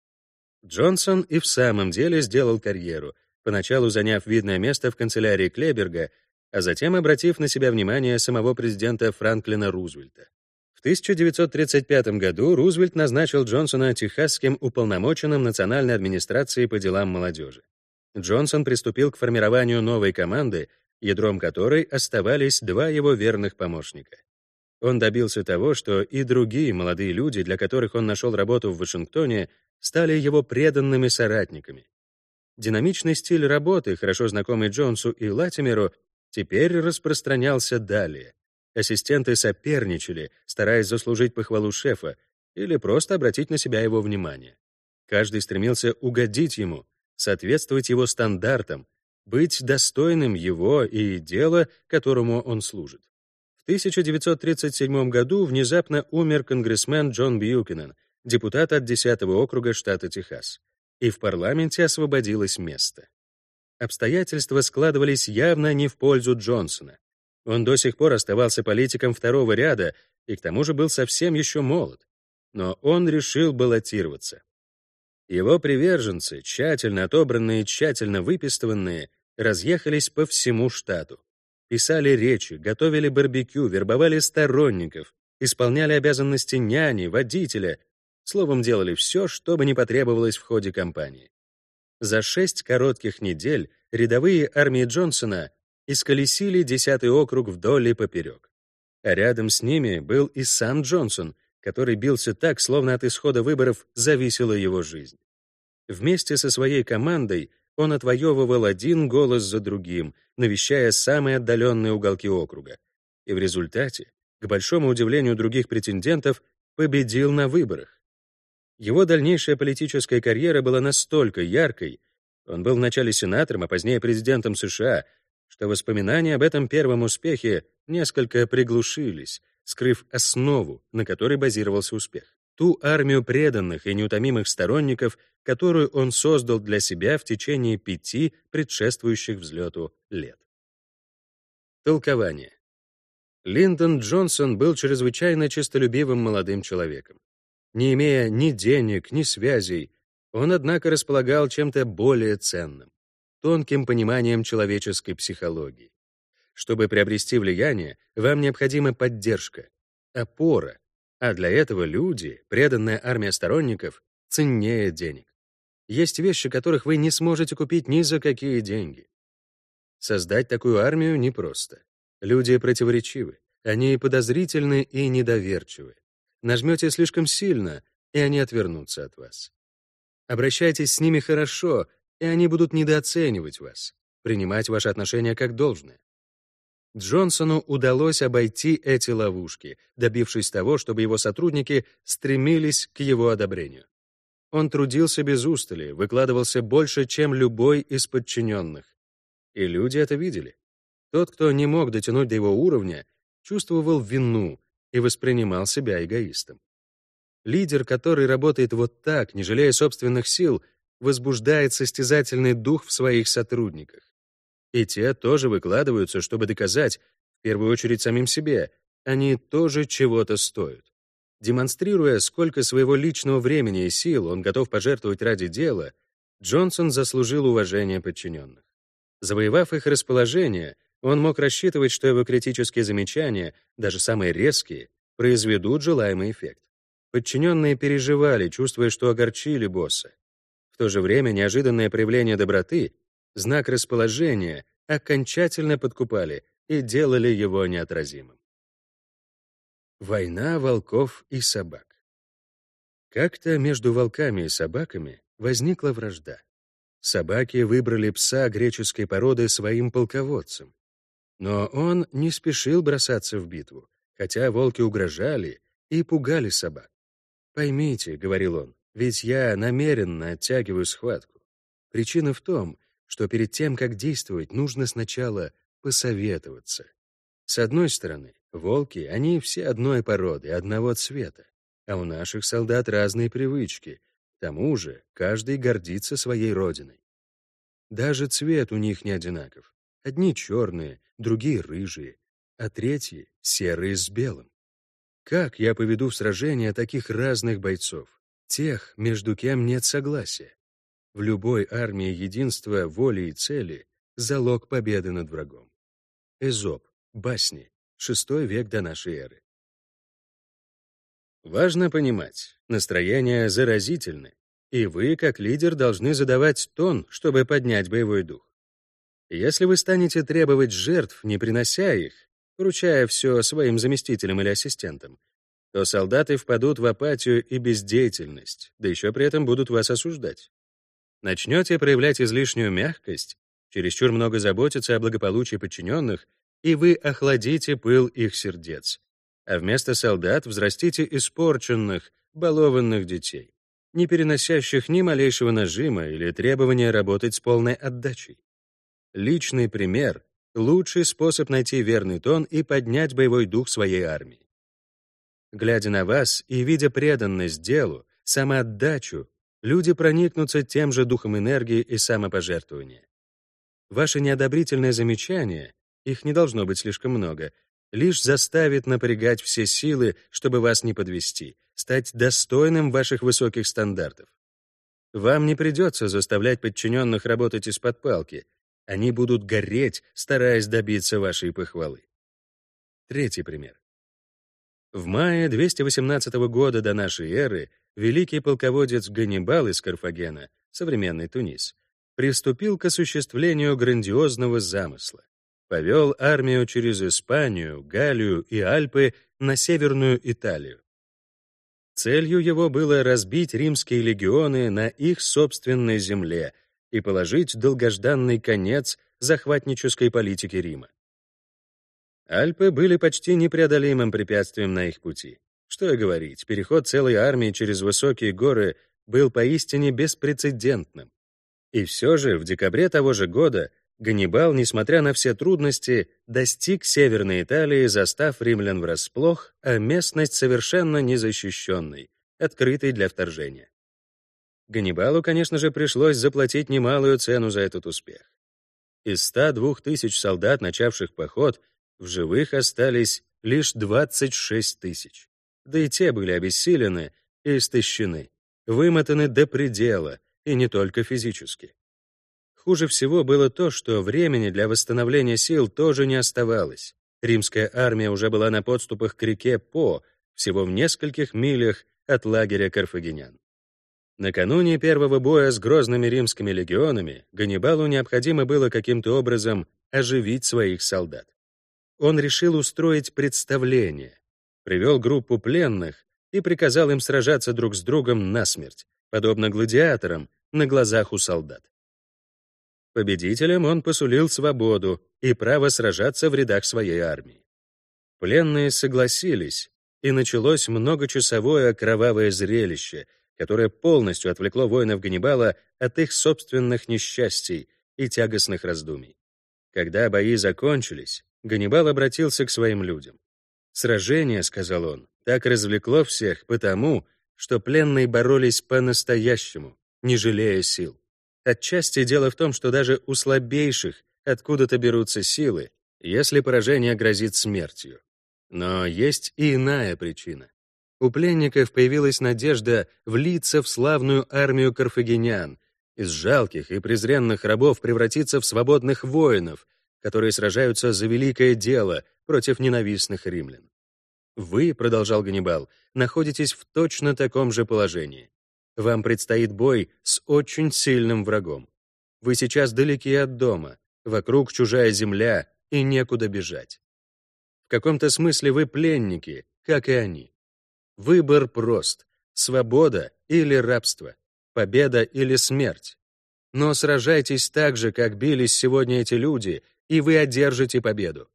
Джонсон и в самом деле сделал карьеру, поначалу заняв видное место в канцелярии Клеберга, а затем обратив на себя внимание самого президента Франклина Рузвельта. В 1935 году Рузвельт назначил Джонсона техасским уполномоченным Национальной администрации по делам молодежи. Джонсон приступил к формированию новой команды, ядром которой оставались два его верных помощника. Он добился того, что и другие молодые люди, для которых он нашел работу в Вашингтоне, стали его преданными соратниками. Динамичный стиль работы, хорошо знакомый Джонсу и Латимеру, теперь распространялся далее. Ассистенты соперничали, стараясь заслужить похвалу шефа или просто обратить на себя его внимание. Каждый стремился угодить ему, соответствовать его стандартам, быть достойным его и дела, которому он служит. В 1937 году внезапно умер конгрессмен Джон Бьюкинен, депутат от 10 округа штата Техас, и в парламенте освободилось место. Обстоятельства складывались явно не в пользу Джонсона. Он до сих пор оставался политиком второго ряда и к тому же был совсем еще молод. Но он решил баллотироваться. Его приверженцы, тщательно отобранные, тщательно выпистыванные, разъехались по всему штату. Писали речи, готовили барбекю, вербовали сторонников, исполняли обязанности няни, водителя, словом, делали все, что бы не потребовалось в ходе кампании. За шесть коротких недель рядовые армии Джонсона исколесили 10-й округ вдоль и поперек. А рядом с ними был и сам Джонсон, который бился так, словно от исхода выборов зависела его жизнь. Вместе со своей командой он отвоевывал один голос за другим, навещая самые отдаленные уголки округа. И в результате, к большому удивлению других претендентов, победил на выборах. Его дальнейшая политическая карьера была настолько яркой, он был вначале сенатором, а позднее президентом США, что воспоминания об этом первом успехе несколько приглушились, скрыв основу, на которой базировался успех. Ту армию преданных и неутомимых сторонников, которую он создал для себя в течение пяти предшествующих взлету лет. Толкование. Линдон Джонсон был чрезвычайно честолюбивым молодым человеком. Не имея ни денег, ни связей, он, однако, располагал чем-то более ценным — тонким пониманием человеческой психологии. Чтобы приобрести влияние, вам необходима поддержка, опора, а для этого люди, преданная армия сторонников, ценнее денег. Есть вещи, которых вы не сможете купить ни за какие деньги. Создать такую армию непросто. Люди противоречивы, они подозрительны и недоверчивы. Нажмете слишком сильно, и они отвернутся от вас. Обращайтесь с ними хорошо, и они будут недооценивать вас, принимать ваши отношения как должное. Джонсону удалось обойти эти ловушки, добившись того, чтобы его сотрудники стремились к его одобрению. Он трудился без устали, выкладывался больше, чем любой из подчиненных. И люди это видели. Тот, кто не мог дотянуть до его уровня, чувствовал вину и воспринимал себя эгоистом. Лидер, который работает вот так, не жалея собственных сил, возбуждает состязательный дух в своих сотрудниках. И те тоже выкладываются, чтобы доказать, в первую очередь самим себе, они тоже чего-то стоят. Демонстрируя, сколько своего личного времени и сил он готов пожертвовать ради дела, Джонсон заслужил уважение подчиненных. Завоевав их расположение, он мог рассчитывать, что его критические замечания, даже самые резкие, произведут желаемый эффект. Подчиненные переживали, чувствуя, что огорчили босса. В то же время неожиданное проявление доброты знак расположения, окончательно подкупали и делали его неотразимым. Война волков и собак. Как-то между волками и собаками возникла вражда. Собаки выбрали пса греческой породы своим полководцем. Но он не спешил бросаться в битву, хотя волки угрожали и пугали собак. «Поймите», — говорил он, — «ведь я намеренно оттягиваю схватку. Причина в том, что перед тем, как действовать, нужно сначала посоветоваться. С одной стороны, волки, они все одной породы, одного цвета, а у наших солдат разные привычки, к тому же каждый гордится своей родиной. Даже цвет у них не одинаков. Одни черные, другие рыжие, а третьи — серые с белым. Как я поведу в сражение таких разных бойцов, тех, между кем нет согласия? В любой армии единство воли и цели — залог победы над врагом. Эзоп, басни, шестой век до нашей эры. Важно понимать, настроения заразительны, и вы, как лидер, должны задавать тон, чтобы поднять боевой дух. Если вы станете требовать жертв, не принося их, поручая все своим заместителям или ассистентам, то солдаты впадут в апатию и бездеятельность, да еще при этом будут вас осуждать. Начнете проявлять излишнюю мягкость, чересчур много заботиться о благополучии подчиненных, и вы охладите пыл их сердец. А вместо солдат взрастите испорченных, балованных детей, не переносящих ни малейшего нажима или требования работать с полной отдачей. Личный пример — лучший способ найти верный тон и поднять боевой дух своей армии. Глядя на вас и видя преданность делу, самоотдачу, люди проникнутся тем же духом энергии и самопожертвования. Ваши неодобрительные замечания, их не должно быть слишком много, лишь заставит напрягать все силы, чтобы вас не подвести, стать достойным ваших высоких стандартов. Вам не придется заставлять подчиненных работать из-под палки, они будут гореть, стараясь добиться вашей похвалы. Третий пример. В мае 218 года до нашей эры великий полководец Ганнибал из Карфагена, современный Тунис, приступил к осуществлению грандиозного замысла. Повел армию через Испанию, Галлию и Альпы на Северную Италию. Целью его было разбить римские легионы на их собственной земле — и положить долгожданный конец захватнической политике Рима. Альпы были почти непреодолимым препятствием на их пути. Что и говорить, переход целой армии через высокие горы был поистине беспрецедентным. И все же в декабре того же года Ганнибал, несмотря на все трудности, достиг Северной Италии, застав римлян врасплох, а местность совершенно незащищенной, открытой для вторжения. Ганнибалу, конечно же, пришлось заплатить немалую цену за этот успех. Из 102 тысяч солдат, начавших поход, в живых остались лишь 26 тысяч. Да и те были обессилены и истощены, вымотаны до предела, и не только физически. Хуже всего было то, что времени для восстановления сил тоже не оставалось. Римская армия уже была на подступах к реке По, всего в нескольких милях от лагеря карфагенян. Накануне первого боя с грозными римскими легионами Ганнибалу необходимо было каким-то образом оживить своих солдат. Он решил устроить представление, привел группу пленных и приказал им сражаться друг с другом насмерть, подобно гладиаторам, на глазах у солдат. Победителям он посулил свободу и право сражаться в рядах своей армии. Пленные согласились, и началось многочасовое кровавое зрелище — которое полностью отвлекло воинов Ганнибала от их собственных несчастий и тягостных раздумий. Когда бои закончились, Ганнибал обратился к своим людям. «Сражение, — сказал он, — так развлекло всех потому, что пленные боролись по-настоящему, не жалея сил. Отчасти дело в том, что даже у слабейших откуда-то берутся силы, если поражение грозит смертью. Но есть и иная причина у пленников появилась надежда влиться в славную армию карфагенян, из жалких и презренных рабов превратиться в свободных воинов, которые сражаются за великое дело против ненавистных римлян. Вы, продолжал Ганнибал, находитесь в точно таком же положении. Вам предстоит бой с очень сильным врагом. Вы сейчас далеки от дома, вокруг чужая земля и некуда бежать. В каком-то смысле вы пленники, как и они. Выбор прост — свобода или рабство. победа или смерть. Но сражайтесь так же, как бились сегодня эти люди, и вы одержите победу.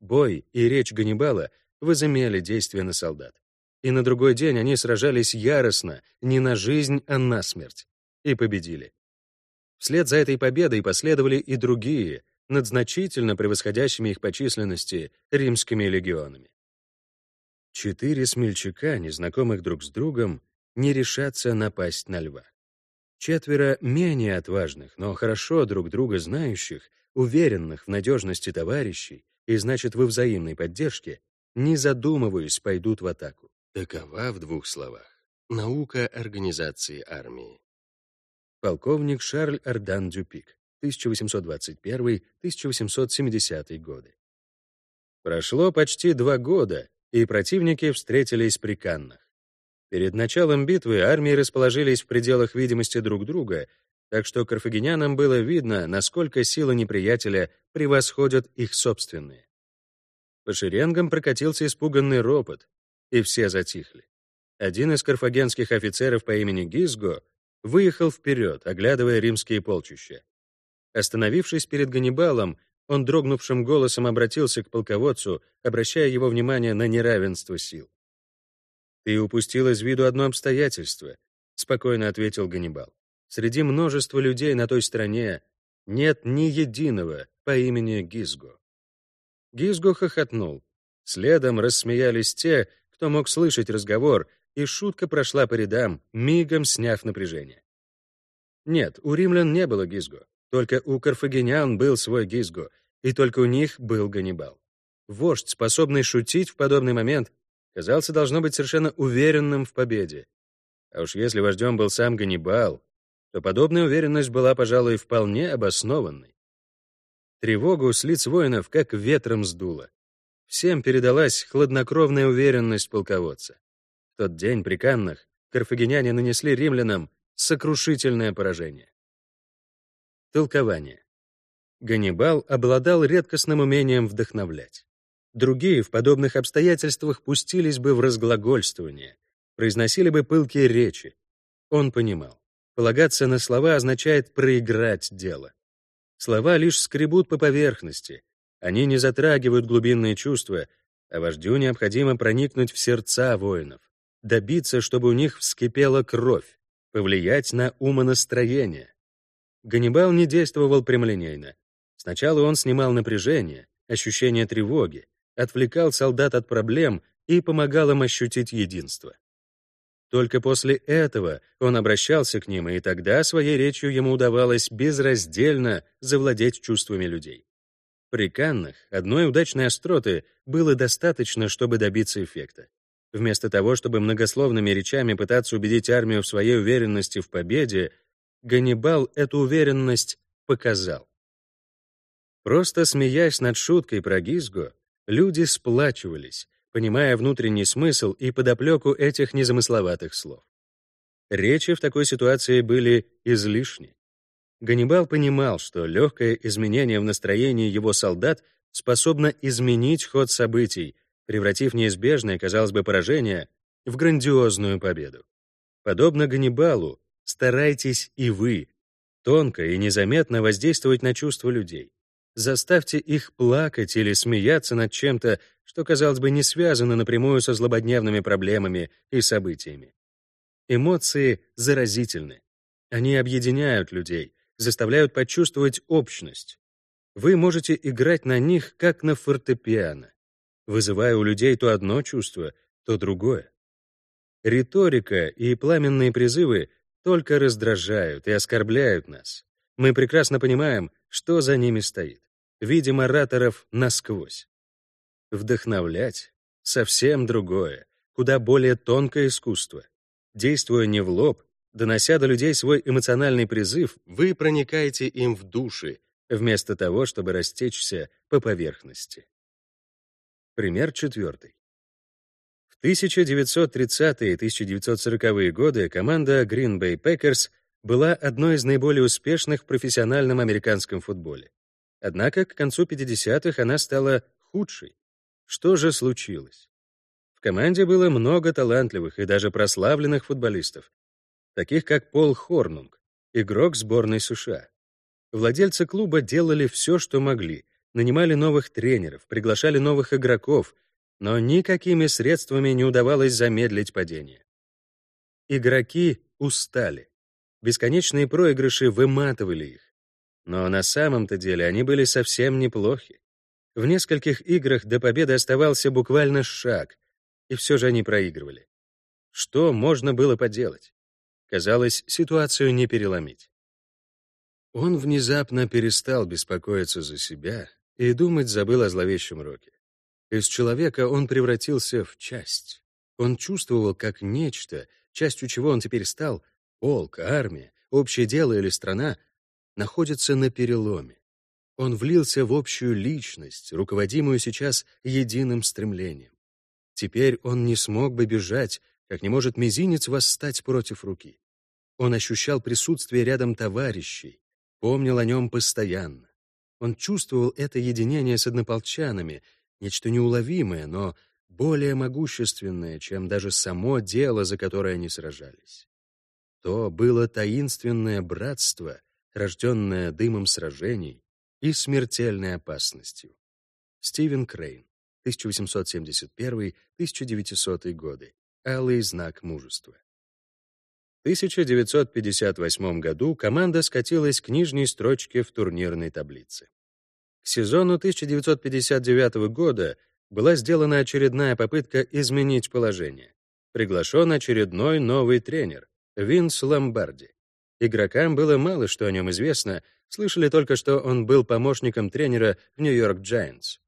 Бой и речь Ганнибала возымели действие на солдат. И на другой день они сражались яростно, не на жизнь, а на смерть. И победили. Вслед за этой победой последовали и другие, над значительно превосходящими их по численности римскими легионами. Четыре смельчака, незнакомых друг с другом, не решатся напасть на льва. Четверо менее отважных, но хорошо друг друга знающих, уверенных в надежности товарищей и, значит, во взаимной поддержке, не задумываясь, пойдут в атаку. Такова в двух словах наука организации армии. Полковник Шарль Ардан Дюпик, 1821-1870 годы. Прошло почти два года, и противники встретились при Каннах. Перед началом битвы армии расположились в пределах видимости друг друга, так что карфагенянам было видно, насколько силы неприятеля превосходят их собственные. По шеренгам прокатился испуганный ропот, и все затихли. Один из карфагенских офицеров по имени Гизго выехал вперед, оглядывая римские полчища. Остановившись перед Ганнибалом, он дрогнувшим голосом обратился к полководцу, обращая его внимание на неравенство сил. «Ты упустил из виду одно обстоятельство», — спокойно ответил Ганнибал. «Среди множества людей на той стороне нет ни единого по имени Гизго». Гизго хохотнул. Следом рассмеялись те, кто мог слышать разговор, и шутка прошла по рядам, мигом сняв напряжение. Нет, у римлян не было Гизго. Только у карфагенян был свой Гизго, и только у них был Ганнибал. Вождь, способный шутить в подобный момент, казался должно быть совершенно уверенным в победе. А уж если вождем был сам Ганнибал, то подобная уверенность была, пожалуй, вполне обоснованной. Тревогу с лиц воинов как ветром сдуло. Всем передалась хладнокровная уверенность полководца. В тот день при Каннах карфагеняне нанесли римлянам сокрушительное поражение. Толкование. Ганнибал обладал редкостным умением вдохновлять. Другие в подобных обстоятельствах пустились бы в разглагольствование, произносили бы пылкие речи. Он понимал, полагаться на слова означает проиграть дело. Слова лишь скребут по поверхности, они не затрагивают глубинные чувства, а вождю необходимо проникнуть в сердца воинов, добиться, чтобы у них вскипела кровь, повлиять на умонастроение, Ганнибал не действовал прямолинейно. Сначала он снимал напряжение, ощущение тревоги, отвлекал солдат от проблем и помогал им ощутить единство. Только после этого он обращался к ним, и тогда своей речью ему удавалось безраздельно завладеть чувствами людей. При Каннах одной удачной остроты было достаточно, чтобы добиться эффекта. Вместо того, чтобы многословными речами пытаться убедить армию в своей уверенности в победе, Ганнибал эту уверенность показал. Просто смеясь над шуткой про Гизго, люди сплачивались, понимая внутренний смысл и подоплеку этих незамысловатых слов. Речи в такой ситуации были излишни. Ганнибал понимал, что легкое изменение в настроении его солдат способно изменить ход событий, превратив неизбежное, казалось бы, поражение в грандиозную победу. Подобно Ганнибалу, Старайтесь и вы тонко и незаметно воздействовать на чувства людей. Заставьте их плакать или смеяться над чем-то, что, казалось бы, не связано напрямую со злободневными проблемами и событиями. Эмоции заразительны. Они объединяют людей, заставляют почувствовать общность. Вы можете играть на них, как на фортепиано, вызывая у людей то одно чувство, то другое. Риторика и пламенные призывы только раздражают и оскорбляют нас. Мы прекрасно понимаем, что за ними стоит. Видим ораторов насквозь. Вдохновлять — совсем другое, куда более тонкое искусство. Действуя не в лоб, донося до людей свой эмоциональный призыв, вы проникаете им в души, вместо того, чтобы растечься по поверхности. Пример четвертый. 1930-е и 1940-е годы команда Green Bay Packers была одной из наиболее успешных в профессиональном американском футболе. Однако к концу 50-х она стала худшей. Что же случилось? В команде было много талантливых и даже прославленных футболистов. таких как Пол Хорнунг, игрок сборной США. Владельцы клуба делали все, что могли, нанимали новых тренеров, приглашали новых игроков, но никакими средствами не удавалось замедлить падение. Игроки устали. Бесконечные проигрыши выматывали их. Но на самом-то деле они были совсем неплохи. В нескольких играх до победы оставался буквально шаг, и все же они проигрывали. Что можно было поделать? Казалось, ситуацию не переломить. Он внезапно перестал беспокоиться за себя и думать забыл о зловещем роке. Из человека он превратился в часть. Он чувствовал, как нечто, частью чего он теперь стал, полк, армия, общее дело или страна, находится на переломе. Он влился в общую личность, руководимую сейчас единым стремлением. Теперь он не смог бы бежать, как не может мизинец восстать против руки. Он ощущал присутствие рядом товарищей, помнил о нем постоянно. Он чувствовал это единение с однополчанами, нечто неуловимое, но более могущественное, чем даже само дело, за которое они сражались. То было таинственное братство, рожденное дымом сражений и смертельной опасностью. Стивен Крейн, 1871-1900 годы. Алый знак мужества. В 1958 году команда скатилась к нижней строчке в турнирной таблице. К сезону 1959 года была сделана очередная попытка изменить положение. Приглашен очередной новый тренер — Винс Ломбарди. Игрокам было мало что о нем известно, слышали только, что он был помощником тренера в Нью-Йорк Giants.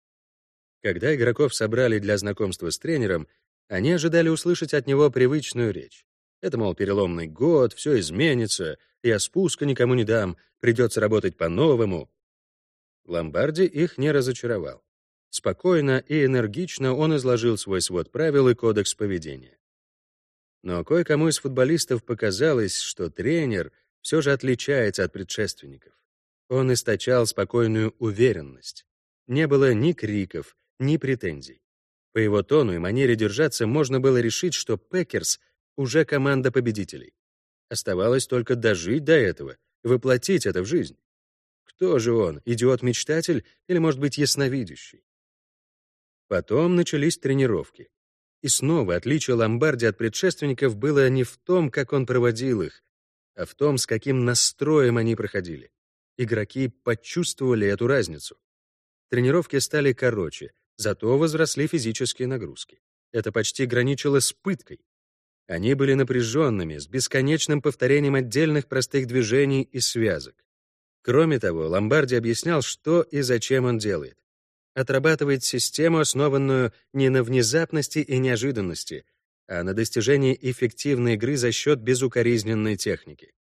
Когда игроков собрали для знакомства с тренером, они ожидали услышать от него привычную речь. Это, мол, переломный год, все изменится, я спуска никому не дам, придется работать по-новому. Ломбарди их не разочаровал. Спокойно и энергично он изложил свой свод правил и кодекс поведения. Но кое-кому из футболистов показалось, что тренер все же отличается от предшественников. Он источал спокойную уверенность. Не было ни криков, ни претензий. По его тону и манере держаться можно было решить, что Пекерс уже команда победителей. Оставалось только дожить до этого, воплотить это в жизнь. Кто же он, идиот-мечтатель или, может быть, ясновидящий? Потом начались тренировки. И снова отличие Ломбарди от предшественников было не в том, как он проводил их, а в том, с каким настроем они проходили. Игроки почувствовали эту разницу. Тренировки стали короче, зато возросли физические нагрузки. Это почти граничило с пыткой. Они были напряженными, с бесконечным повторением отдельных простых движений и связок. Кроме того, Ломбарди объяснял, что и зачем он делает. Отрабатывает систему, основанную не на внезапности и неожиданности, а на достижении эффективной игры за счет безукоризненной техники.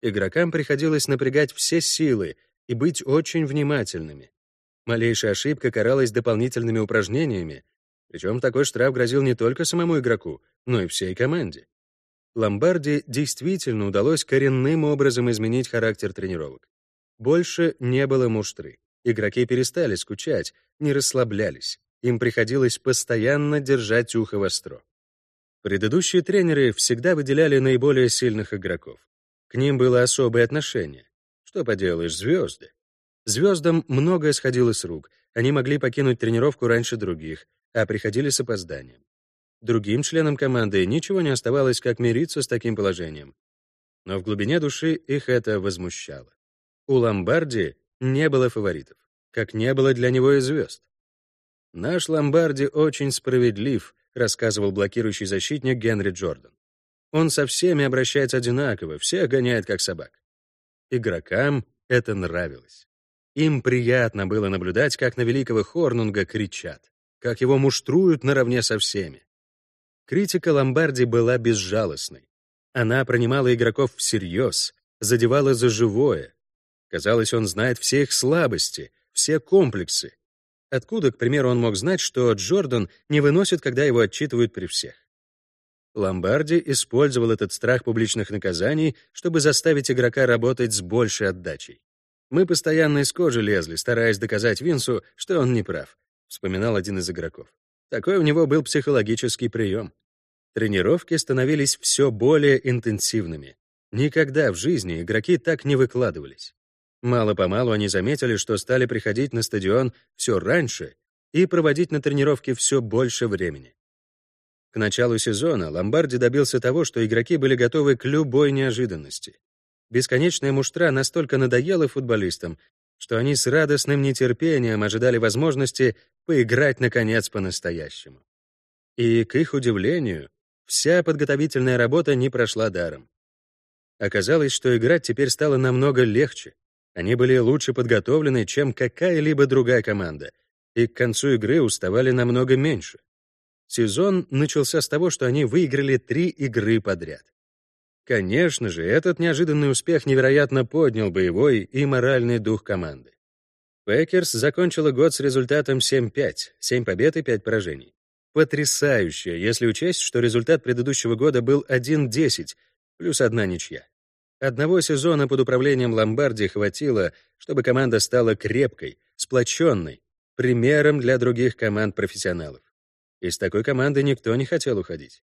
Игрокам приходилось напрягать все силы и быть очень внимательными. Малейшая ошибка каралась дополнительными упражнениями, причем такой штраф грозил не только самому игроку, но и всей команде. Ломбарди действительно удалось коренным образом изменить характер тренировок. Больше не было муштры. Игроки перестали скучать, не расслаблялись. Им приходилось постоянно держать ухо востро. Предыдущие тренеры всегда выделяли наиболее сильных игроков. К ним было особое отношение. Что поделаешь, звезды. Звездам многое сходило с рук. Они могли покинуть тренировку раньше других, а приходили с опозданием. Другим членам команды ничего не оставалось, как мириться с таким положением. Но в глубине души их это возмущало. У Ломбарди не было фаворитов, как не было для него и звезд. «Наш Ломбарди очень справедлив», рассказывал блокирующий защитник Генри Джордан. Он со всеми обращается одинаково, всех гоняет как собак. Игрокам это нравилось. Им приятно было наблюдать, как на великого Хорнунга кричат, как его муштруют наравне со всеми. Критика Ломбарди была безжалостной. Она принимала игроков всерьез, задевала за живое. Казалось, он знает все их слабости, все комплексы. Откуда, к примеру, он мог знать, что Джордан не выносит, когда его отчитывают при всех? Ломбарди использовал этот страх публичных наказаний, чтобы заставить игрока работать с большей отдачей. «Мы постоянно из кожи лезли, стараясь доказать Винсу, что он не прав», — вспоминал один из игроков. Такой у него был психологический прием. Тренировки становились все более интенсивными. Никогда в жизни игроки так не выкладывались. Мало-помалу они заметили, что стали приходить на стадион все раньше и проводить на тренировке все больше времени. К началу сезона Ломбарди добился того, что игроки были готовы к любой неожиданности. Бесконечная муштра настолько надоела футболистам, что они с радостным нетерпением ожидали возможности поиграть, наконец, по-настоящему. И, к их удивлению, вся подготовительная работа не прошла даром. Оказалось, что играть теперь стало намного легче. Они были лучше подготовлены, чем какая-либо другая команда, и к концу игры уставали намного меньше. Сезон начался с того, что они выиграли три игры подряд. Конечно же, этот неожиданный успех невероятно поднял боевой и моральный дух команды. Пекерс закончила год с результатом 7-5, 7 побед и 5 поражений. Потрясающе, если учесть, что результат предыдущего года был 1-10, плюс одна ничья. Одного сезона под управлением Ломбарди хватило, чтобы команда стала крепкой, сплоченной, примером для других команд-профессионалов. Из такой команды никто не хотел уходить.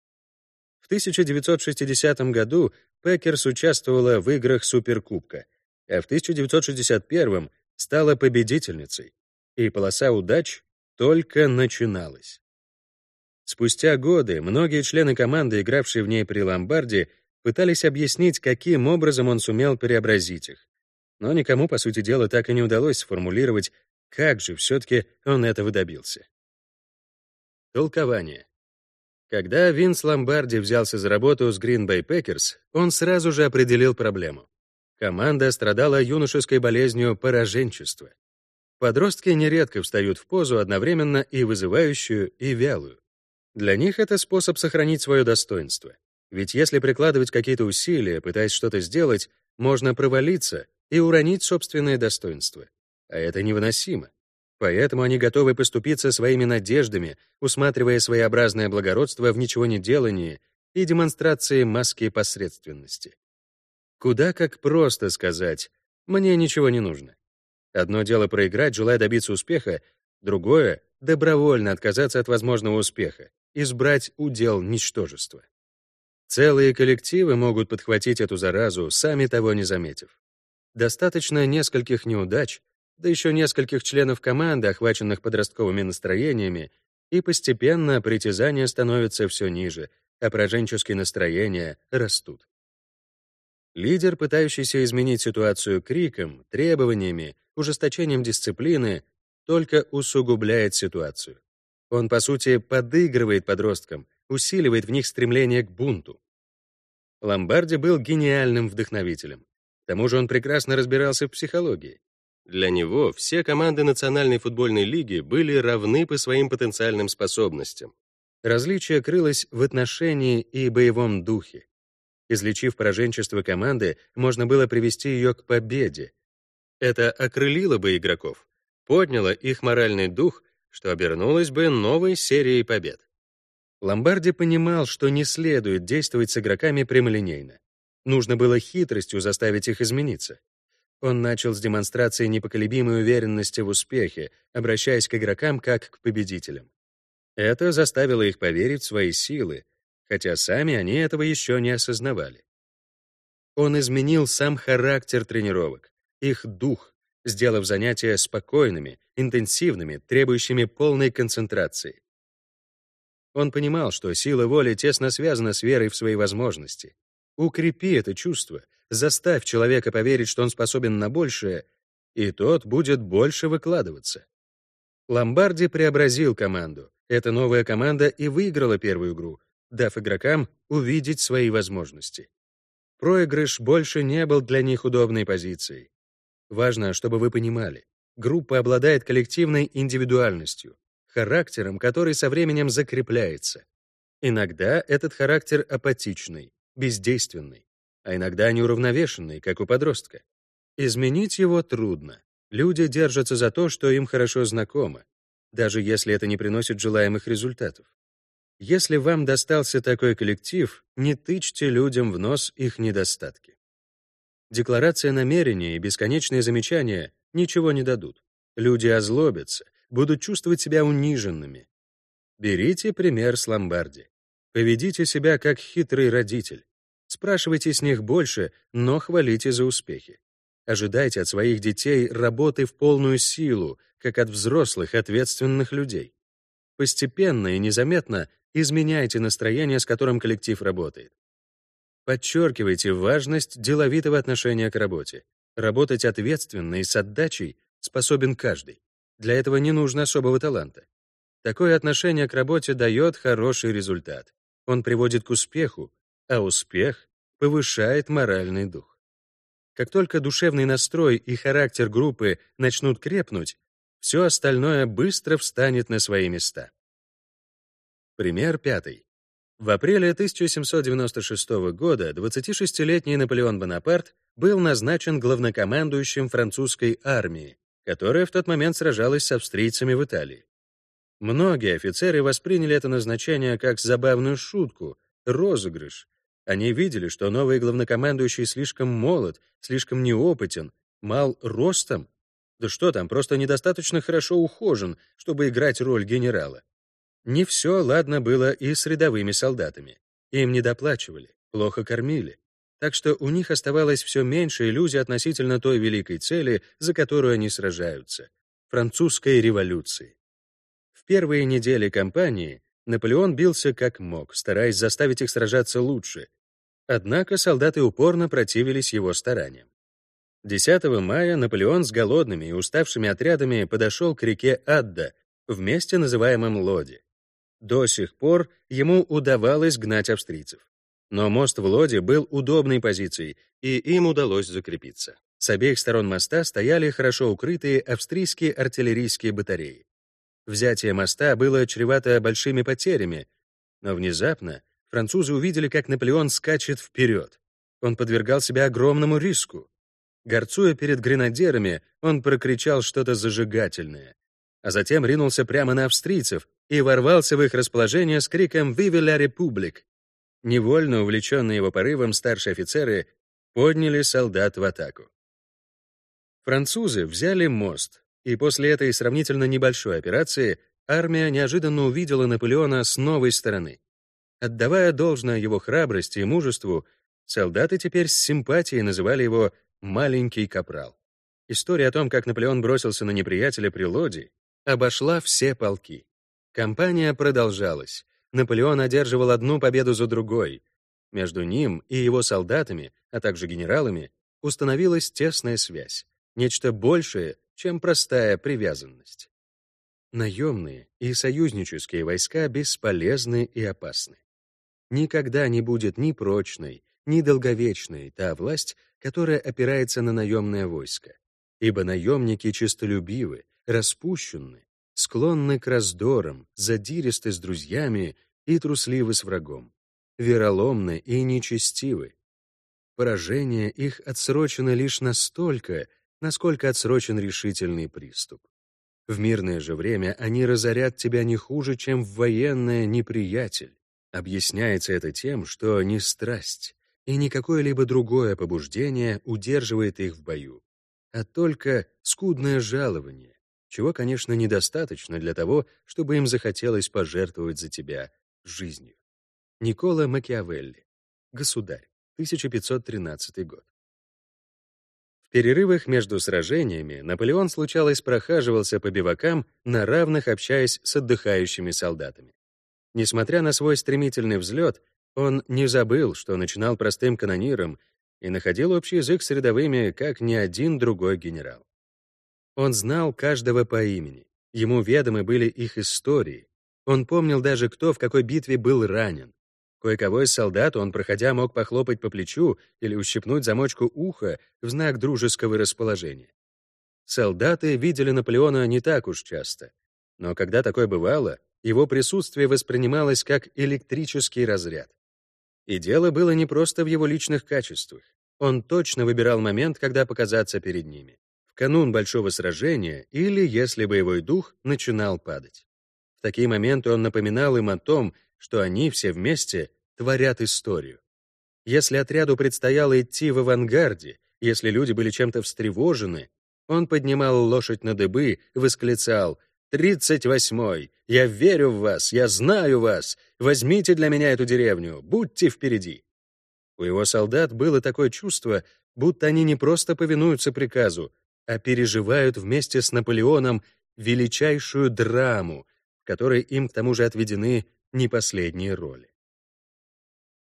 В 1960 году Пекерс участвовала в играх Суперкубка, а в 1961 стала победительницей, и полоса удач только начиналась. Спустя годы многие члены команды, игравшие в ней при Ломбарди, пытались объяснить, каким образом он сумел преобразить их. Но никому, по сути дела, так и не удалось сформулировать, как же все-таки он этого добился. Толкование. Когда Винс Ломбарди взялся за работу с Green Bay Packers, он сразу же определил проблему. Команда страдала юношеской болезнью пораженчества. Подростки нередко встают в позу одновременно и вызывающую, и вялую. Для них это способ сохранить свое достоинство. Ведь если прикладывать какие-то усилия, пытаясь что-то сделать, можно провалиться и уронить собственное достоинство. А это невыносимо. Поэтому они готовы поступиться своими надеждами, усматривая своеобразное благородство в ничего не делании и демонстрации маски посредственности. Куда как просто сказать «мне ничего не нужно». Одно дело проиграть, желая добиться успеха, другое — добровольно отказаться от возможного успеха, избрать удел ничтожества. Целые коллективы могут подхватить эту заразу, сами того не заметив. Достаточно нескольких неудач, да еще нескольких членов команды, охваченных подростковыми настроениями, и постепенно притязания становятся все ниже, а пораженческие настроения растут. Лидер, пытающийся изменить ситуацию криком, требованиями, ужесточением дисциплины, только усугубляет ситуацию. Он, по сути, подыгрывает подросткам, усиливает в них стремление к бунту. Ломбарди был гениальным вдохновителем. К тому же он прекрасно разбирался в психологии. Для него все команды Национальной футбольной лиги были равны по своим потенциальным способностям. Различие крылось в отношении и боевом духе. Излечив пораженчество команды, можно было привести ее к победе. Это окрылило бы игроков, подняло их моральный дух, что обернулось бы новой серией побед. Ломбарди понимал, что не следует действовать с игроками прямолинейно. Нужно было хитростью заставить их измениться. Он начал с демонстрации непоколебимой уверенности в успехе, обращаясь к игрокам как к победителям. Это заставило их поверить в свои силы, хотя сами они этого еще не осознавали. Он изменил сам характер тренировок, их дух, сделав занятия спокойными, интенсивными, требующими полной концентрации. Он понимал, что сила воли тесно связана с верой в свои возможности. Укрепи это чувство, заставь человека поверить, что он способен на большее, и тот будет больше выкладываться. Ломбарди преобразил команду. Эта новая команда и выиграла первую игру, дав игрокам увидеть свои возможности. Проигрыш больше не был для них удобной позицией. Важно, чтобы вы понимали, группа обладает коллективной индивидуальностью, характером, который со временем закрепляется. Иногда этот характер апатичный, бездейственный, а иногда неуравновешенный, как у подростка. Изменить его трудно. Люди держатся за то, что им хорошо знакомо, даже если это не приносит желаемых результатов. Если вам достался такой коллектив, не тычьте людям в нос их недостатки. Декларация намерения и бесконечные замечания ничего не дадут. Люди озлобятся, будут чувствовать себя униженными. Берите пример с Ломбарди. Поведите себя как хитрый родитель. Спрашивайте с них больше, но хвалите за успехи. Ожидайте от своих детей работы в полную силу, как от взрослых ответственных людей. Постепенно и незаметно изменяйте настроение, с которым коллектив работает. Подчеркивайте важность деловитого отношения к работе. Работать ответственно и с отдачей способен каждый. Для этого не нужно особого таланта. Такое отношение к работе дает хороший результат. Он приводит к успеху, а успех повышает моральный дух. Как только душевный настрой и характер группы начнут крепнуть, все остальное быстро встанет на свои места. Пример пятый. В апреле 1796 года 26-летний Наполеон Бонапарт был назначен главнокомандующим французской армии, которая в тот момент сражалась с австрийцами в Италии. Многие офицеры восприняли это назначение как забавную шутку, розыгрыш. Они видели, что новый главнокомандующий слишком молод, слишком неопытен, мал ростом. Да что там, просто недостаточно хорошо ухожен, чтобы играть роль генерала. Не все ладно было и с рядовыми солдатами. Им недоплачивали, плохо кормили. Так что у них оставалось все меньше иллюзий относительно той великой цели, за которую они сражаются — французской революции. В первые недели кампании Наполеон бился как мог, стараясь заставить их сражаться лучше. Однако солдаты упорно противились его стараниям. 10 мая Наполеон с голодными и уставшими отрядами подошел к реке Адда, в месте, называемом Лоди. До сих пор ему удавалось гнать австрийцев. Но мост в Лоде был удобной позицией, и им удалось закрепиться. С обеих сторон моста стояли хорошо укрытые австрийские артиллерийские батареи. Взятие моста было чревато большими потерями, но внезапно французы увидели, как Наполеон скачет вперед. Он подвергал себя огромному риску. Горцуя перед гренадерами, он прокричал что-то зажигательное, а затем ринулся прямо на австрийцев, и ворвался в их расположение с криком «Vive la République!». Невольно увлеченные его порывом старшие офицеры подняли солдат в атаку. Французы взяли мост, и после этой сравнительно небольшой операции армия неожиданно увидела Наполеона с новой стороны. Отдавая должное его храбрости и мужеству, солдаты теперь с симпатией называли его «маленький капрал». История о том, как Наполеон бросился на неприятеля при Лоди, обошла все полки. Кампания продолжалась. Наполеон одерживал одну победу за другой. Между ним и его солдатами, а также генералами, установилась тесная связь, нечто большее, чем простая привязанность. Наемные и союзнические войска бесполезны и опасны. Никогда не будет ни прочной, ни долговечной та власть, которая опирается на наемное войско, ибо наемники честолюбивы, распущенны, склонны к раздорам, задиристы с друзьями и трусливы с врагом, вероломны и нечестивы. Поражение их отсрочено лишь настолько, насколько отсрочен решительный приступ. В мирное же время они разорят тебя не хуже, чем в военное неприятель. Объясняется это тем, что не страсть и не какое-либо другое побуждение удерживает их в бою, а только скудное жалование, чего, конечно, недостаточно для того, чтобы им захотелось пожертвовать за тебя жизнью. Никола Макиавелли. Государь. 1513 год. В перерывах между сражениями Наполеон случалось прохаживался по бивакам, на равных общаясь с отдыхающими солдатами. Несмотря на свой стремительный взлет, он не забыл, что начинал простым канониром и находил общий язык с рядовыми, как ни один другой генерал. Он знал каждого по имени. Ему ведомы были их истории. Он помнил даже, кто в какой битве был ранен. Кое-кого из солдат он, проходя, мог похлопать по плечу или ущипнуть замочку уха в знак дружеского расположения. Солдаты видели Наполеона не так уж часто, но когда такое бывало, его присутствие воспринималось как электрический разряд. И дело было не просто в его личных качествах. Он точно выбирал момент, когда показаться перед ними канун большого сражения или если боевой дух начинал падать. В такие моменты он напоминал им о том, что они все вместе творят историю. Если отряду предстояло идти в авангарде, если люди были чем-то встревожены, он поднимал лошадь на дыбы, восклицал «Тридцать восьмой! Я верю в вас! Я знаю вас! Возьмите для меня эту деревню! Будьте впереди!» У его солдат было такое чувство, будто они не просто повинуются приказу, а переживают вместе с Наполеоном величайшую драму, в которой им к тому же отведены не последние роли.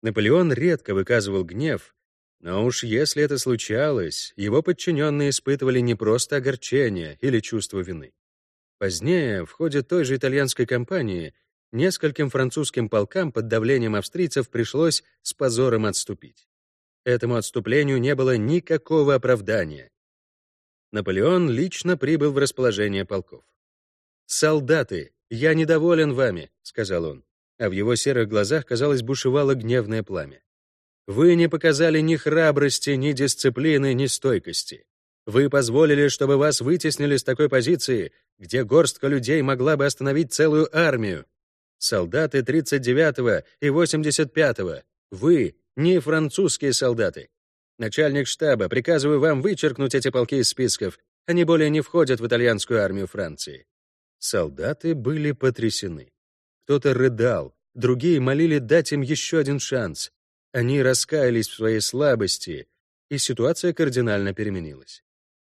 Наполеон редко выказывал гнев, но уж если это случалось, его подчиненные испытывали не просто огорчение или чувство вины. Позднее, в ходе той же итальянской кампании, нескольким французским полкам под давлением австрийцев пришлось с позором отступить. Этому отступлению не было никакого оправдания. Наполеон лично прибыл в расположение полков. «Солдаты, я недоволен вами», — сказал он, а в его серых глазах, казалось, бушевало гневное пламя. «Вы не показали ни храбрости, ни дисциплины, ни стойкости. Вы позволили, чтобы вас вытеснили с такой позиции, где горстка людей могла бы остановить целую армию. Солдаты 39-го и 85-го. Вы не французские солдаты. Начальник штаба, приказываю вам вычеркнуть эти полки из списков. Они более не входят в итальянскую армию Франции. Солдаты были потрясены. Кто-то рыдал, другие молили дать им еще один шанс. Они раскаялись в своей слабости, и ситуация кардинально переменилась.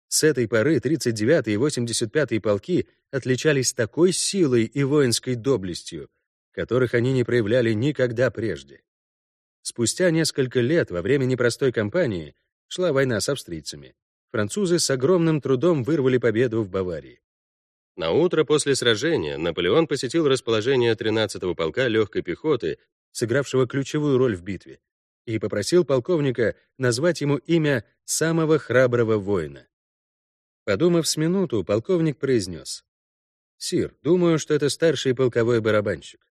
С этой поры 39-й и 85-й полки отличались такой силой и воинской доблестью, которых они не проявляли никогда прежде. Спустя несколько лет, во время непростой кампании, шла война с австрийцами. Французы с огромным трудом вырвали победу в Баварии. На утро после сражения Наполеон посетил расположение 13-го полка легкой пехоты, сыгравшего ключевую роль в битве, и попросил полковника назвать ему имя самого храброго воина. Подумав с минуту, полковник произнес. «Сир, думаю, что это старший полковой барабанщик».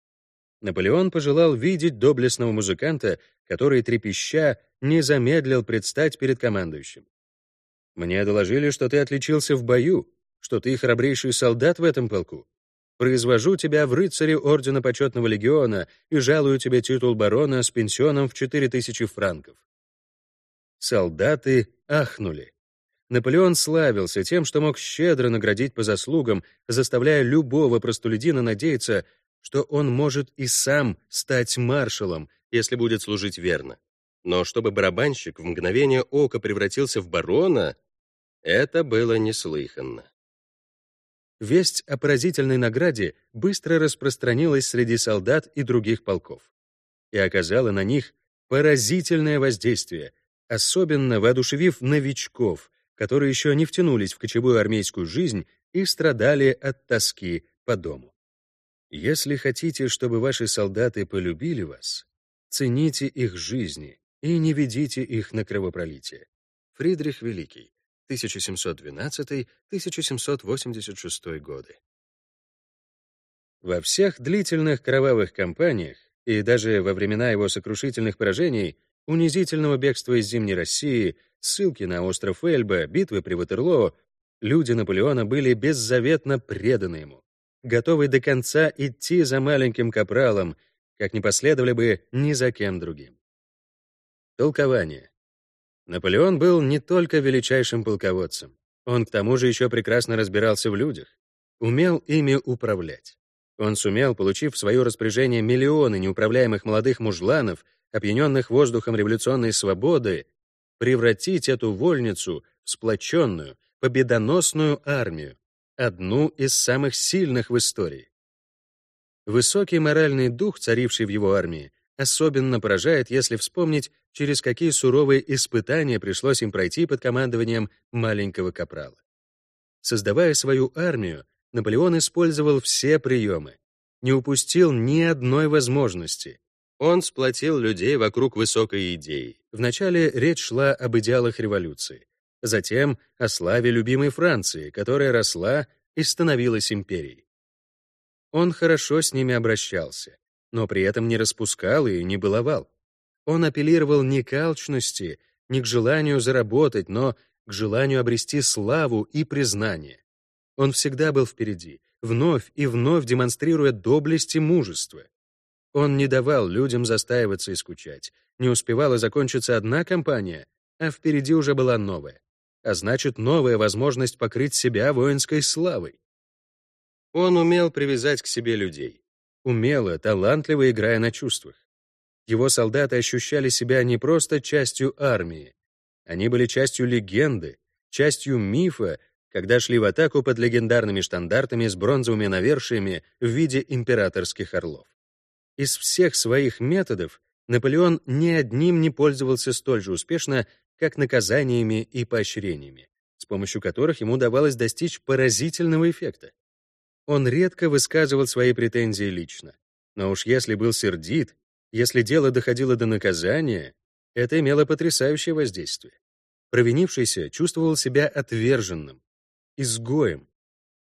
Наполеон пожелал видеть доблестного музыканта, который, трепеща, не замедлил предстать перед командующим. «Мне доложили, что ты отличился в бою, что ты храбрейший солдат в этом полку. Произвожу тебя в рыцаре Ордена Почетного Легиона и жалую тебе титул барона с пенсионом в 4000 франков». Солдаты ахнули. Наполеон славился тем, что мог щедро наградить по заслугам, заставляя любого простолюдина надеяться, что он может и сам стать маршалом, если будет служить верно. Но чтобы барабанщик в мгновение ока превратился в барона, это было неслыханно. Весть о поразительной награде быстро распространилась среди солдат и других полков и оказала на них поразительное воздействие, особенно воодушевив новичков, которые еще не втянулись в кочевую армейскую жизнь и страдали от тоски по дому. Если хотите, чтобы ваши солдаты полюбили вас, цените их жизни и не ведите их на кровопролитие. Фридрих Великий, 1712-1786 годы. Во всех длительных кровавых кампаниях и даже во времена его сокрушительных поражений, унизительного бегства из Зимней России — ссылки на остров Эльба, битвы при Ватерлоо, люди Наполеона были беззаветно преданы ему, готовы до конца идти за маленьким капралом, как не последовали бы ни за кем другим. Толкование. Наполеон был не только величайшим полководцем, он к тому же еще прекрасно разбирался в людях, умел ими управлять. Он сумел, получив в свое распоряжение миллионы неуправляемых молодых мужланов, опьяненных воздухом революционной свободы, превратить эту вольницу в сплоченную, победоносную армию, одну из самых сильных в истории. Высокий моральный дух, царивший в его армии, особенно поражает, если вспомнить, через какие суровые испытания пришлось им пройти под командованием маленького капрала. Создавая свою армию, Наполеон использовал все приемы, не упустил ни одной возможности, он сплотил людей вокруг высокой идеи. Вначале речь шла об идеалах революции, затем о славе любимой Франции, которая росла и становилась империей. Он хорошо с ними обращался, но при этом не распускал и не баловал. Он апеллировал не к алчности, не к желанию заработать, но к желанию обрести славу и признание. Он всегда был впереди, вновь и вновь демонстрируя доблесть и мужество. Он не давал людям застаиваться и скучать. Не успевала закончиться одна кампания, а впереди уже была новая. А значит, новая возможность покрыть себя воинской славой. Он умел привязать к себе людей. Умело, талантливо играя на чувствах. Его солдаты ощущали себя не просто частью армии, они были частью легенды, частью мифа, когда шли в атаку под легендарными штандартами с бронзовыми навершиями в виде императорских орлов. Из всех своих методов Наполеон ни одним не пользовался столь же успешно, как наказаниями и поощрениями, с помощью которых ему удавалось достичь поразительного эффекта. Он редко высказывал свои претензии лично, но уж если был сердит, если дело доходило до наказания, это имело потрясающее воздействие. Провинившийся чувствовал себя отверженным, изгоем,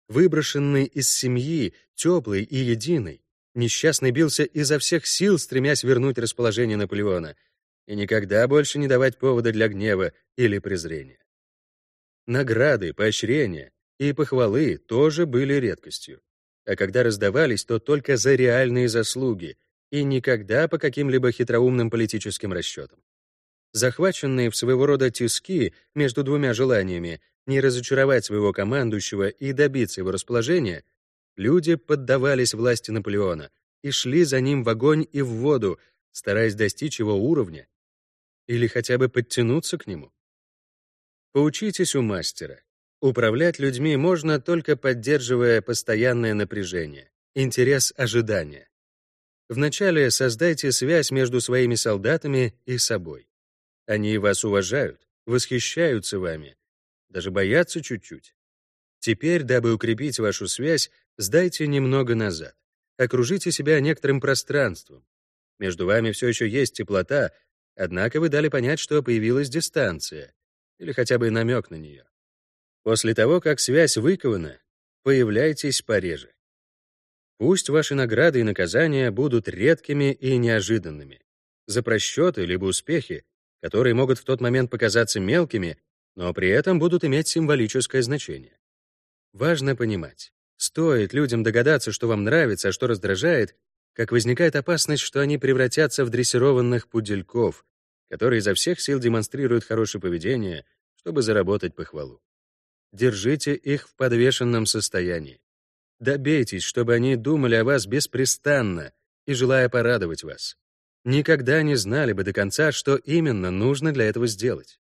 выброшенный из семьи, теплый и единый. Несчастный бился изо всех сил, стремясь вернуть расположение Наполеона, и никогда больше не давать повода для гнева или презрения. Награды, поощрения и похвалы тоже были редкостью, а когда раздавались, то только за реальные заслуги и никогда по каким-либо хитроумным политическим расчетам. Захваченные в своего рода тиски между двумя желаниями не разочаровать своего командующего и добиться его расположения, люди поддавались власти Наполеона и шли за ним в огонь и в воду, стараясь достичь его уровня или хотя бы подтянуться к нему. Поучитесь у мастера. Управлять людьми можно только поддерживая постоянное напряжение, интерес ожидания. Вначале создайте связь между своими солдатами и собой. Они вас уважают, восхищаются вами, даже боятся чуть-чуть. Теперь, дабы укрепить вашу связь, сдайте немного назад. Окружите себя некоторым пространством. Между вами все еще есть теплота, однако вы дали понять, что появилась дистанция, или хотя бы намек на нее. После того, как связь выкована, появляйтесь пореже. Пусть ваши награды и наказания будут редкими и неожиданными. За просчеты либо успехи, которые могут в тот момент показаться мелкими, но при этом будут иметь символическое значение. Важно понимать, стоит людям догадаться, что вам нравится, а что раздражает, как возникает опасность, что они превратятся в дрессированных пудельков, которые изо всех сил демонстрируют хорошее поведение, чтобы заработать похвалу. Держите их в подвешенном состоянии. Добейтесь, чтобы они думали о вас беспрестанно и желая порадовать вас. Никогда не знали бы до конца, что именно нужно для этого сделать.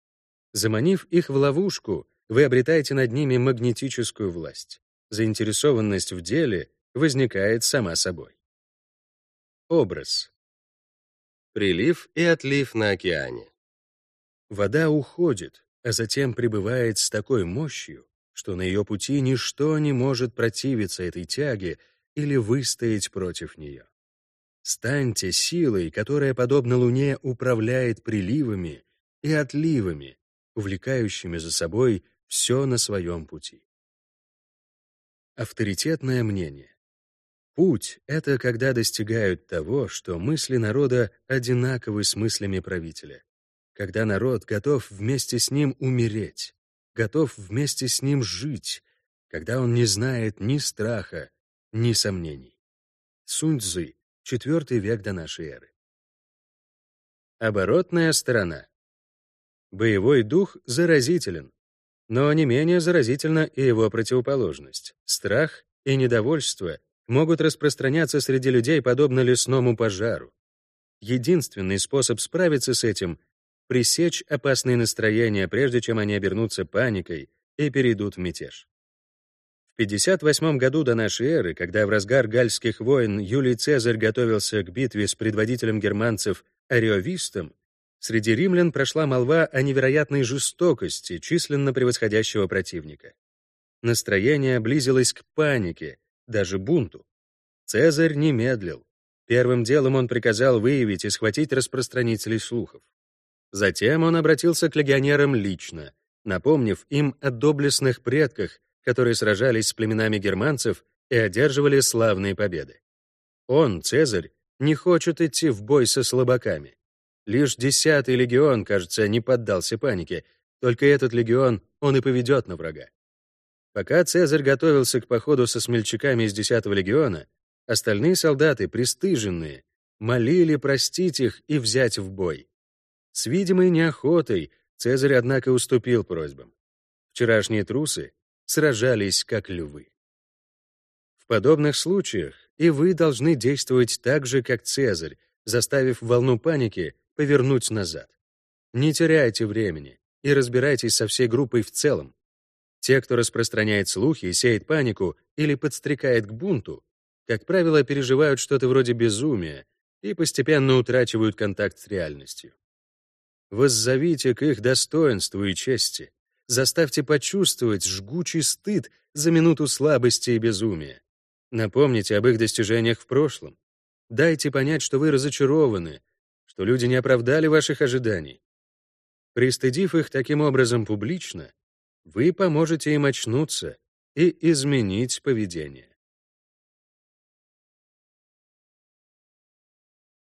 Заманив их в ловушку, вы обретаете над ними магнетическую власть. Заинтересованность в деле возникает сама собой. Образ. Прилив и отлив на океане. Вода уходит, а затем прибывает с такой мощью, что на ее пути ничто не может противиться этой тяге или выстоять против нее. Станьте силой, которая, подобно Луне, управляет приливами и отливами, увлекающими за собой все на своем пути. Авторитетное мнение. Путь — это когда достигают того, что мысли народа одинаковы с мыслями правителя, когда народ готов вместе с ним умереть, готов вместе с ним жить, когда он не знает ни страха, ни сомнений. Сунь Цзы, IV век до нашей эры. Оборотная сторона. Боевой дух заразителен, но не менее заразительна и его противоположность. Страх и недовольство могут распространяться среди людей подобно лесному пожару. Единственный способ справиться с этим — пресечь опасные настроения, прежде чем они обернутся паникой и перейдут в мятеж. В 58 году до нашей эры, когда в разгар гальских войн Юлий Цезарь готовился к битве с предводителем германцев Ариовистом, Среди римлян прошла молва о невероятной жестокости численно превосходящего противника. Настроение близилось к панике, даже бунту. Цезарь не медлил. Первым делом он приказал выявить и схватить распространителей слухов. Затем он обратился к легионерам лично, напомнив им о доблестных предках, которые сражались с племенами германцев и одерживали славные победы. Он, Цезарь, не хочет идти в бой со слабаками. Лишь десятый легион, кажется, не поддался панике. Только этот легион он и поведет на врага. Пока Цезарь готовился к походу со смельчаками из десятого легиона, остальные солдаты, пристыженные, молили простить их и взять в бой. С видимой неохотой Цезарь, однако, уступил просьбам. Вчерашние трусы сражались как львы. В подобных случаях и вы должны действовать так же, как Цезарь, заставив волну паники повернуть назад. Не теряйте времени и разбирайтесь со всей группой в целом. Те, кто распространяет слухи, сеет панику или подстрекает к бунту, как правило, переживают что-то вроде безумия и постепенно утрачивают контакт с реальностью. Воззовите к их достоинству и чести. Заставьте почувствовать жгучий стыд за минуту слабости и безумия. Напомните об их достижениях в прошлом. Дайте понять, что вы разочарованы, что люди не оправдали ваших ожиданий. Пристыдив их таким образом публично, вы поможете им очнуться и изменить поведение.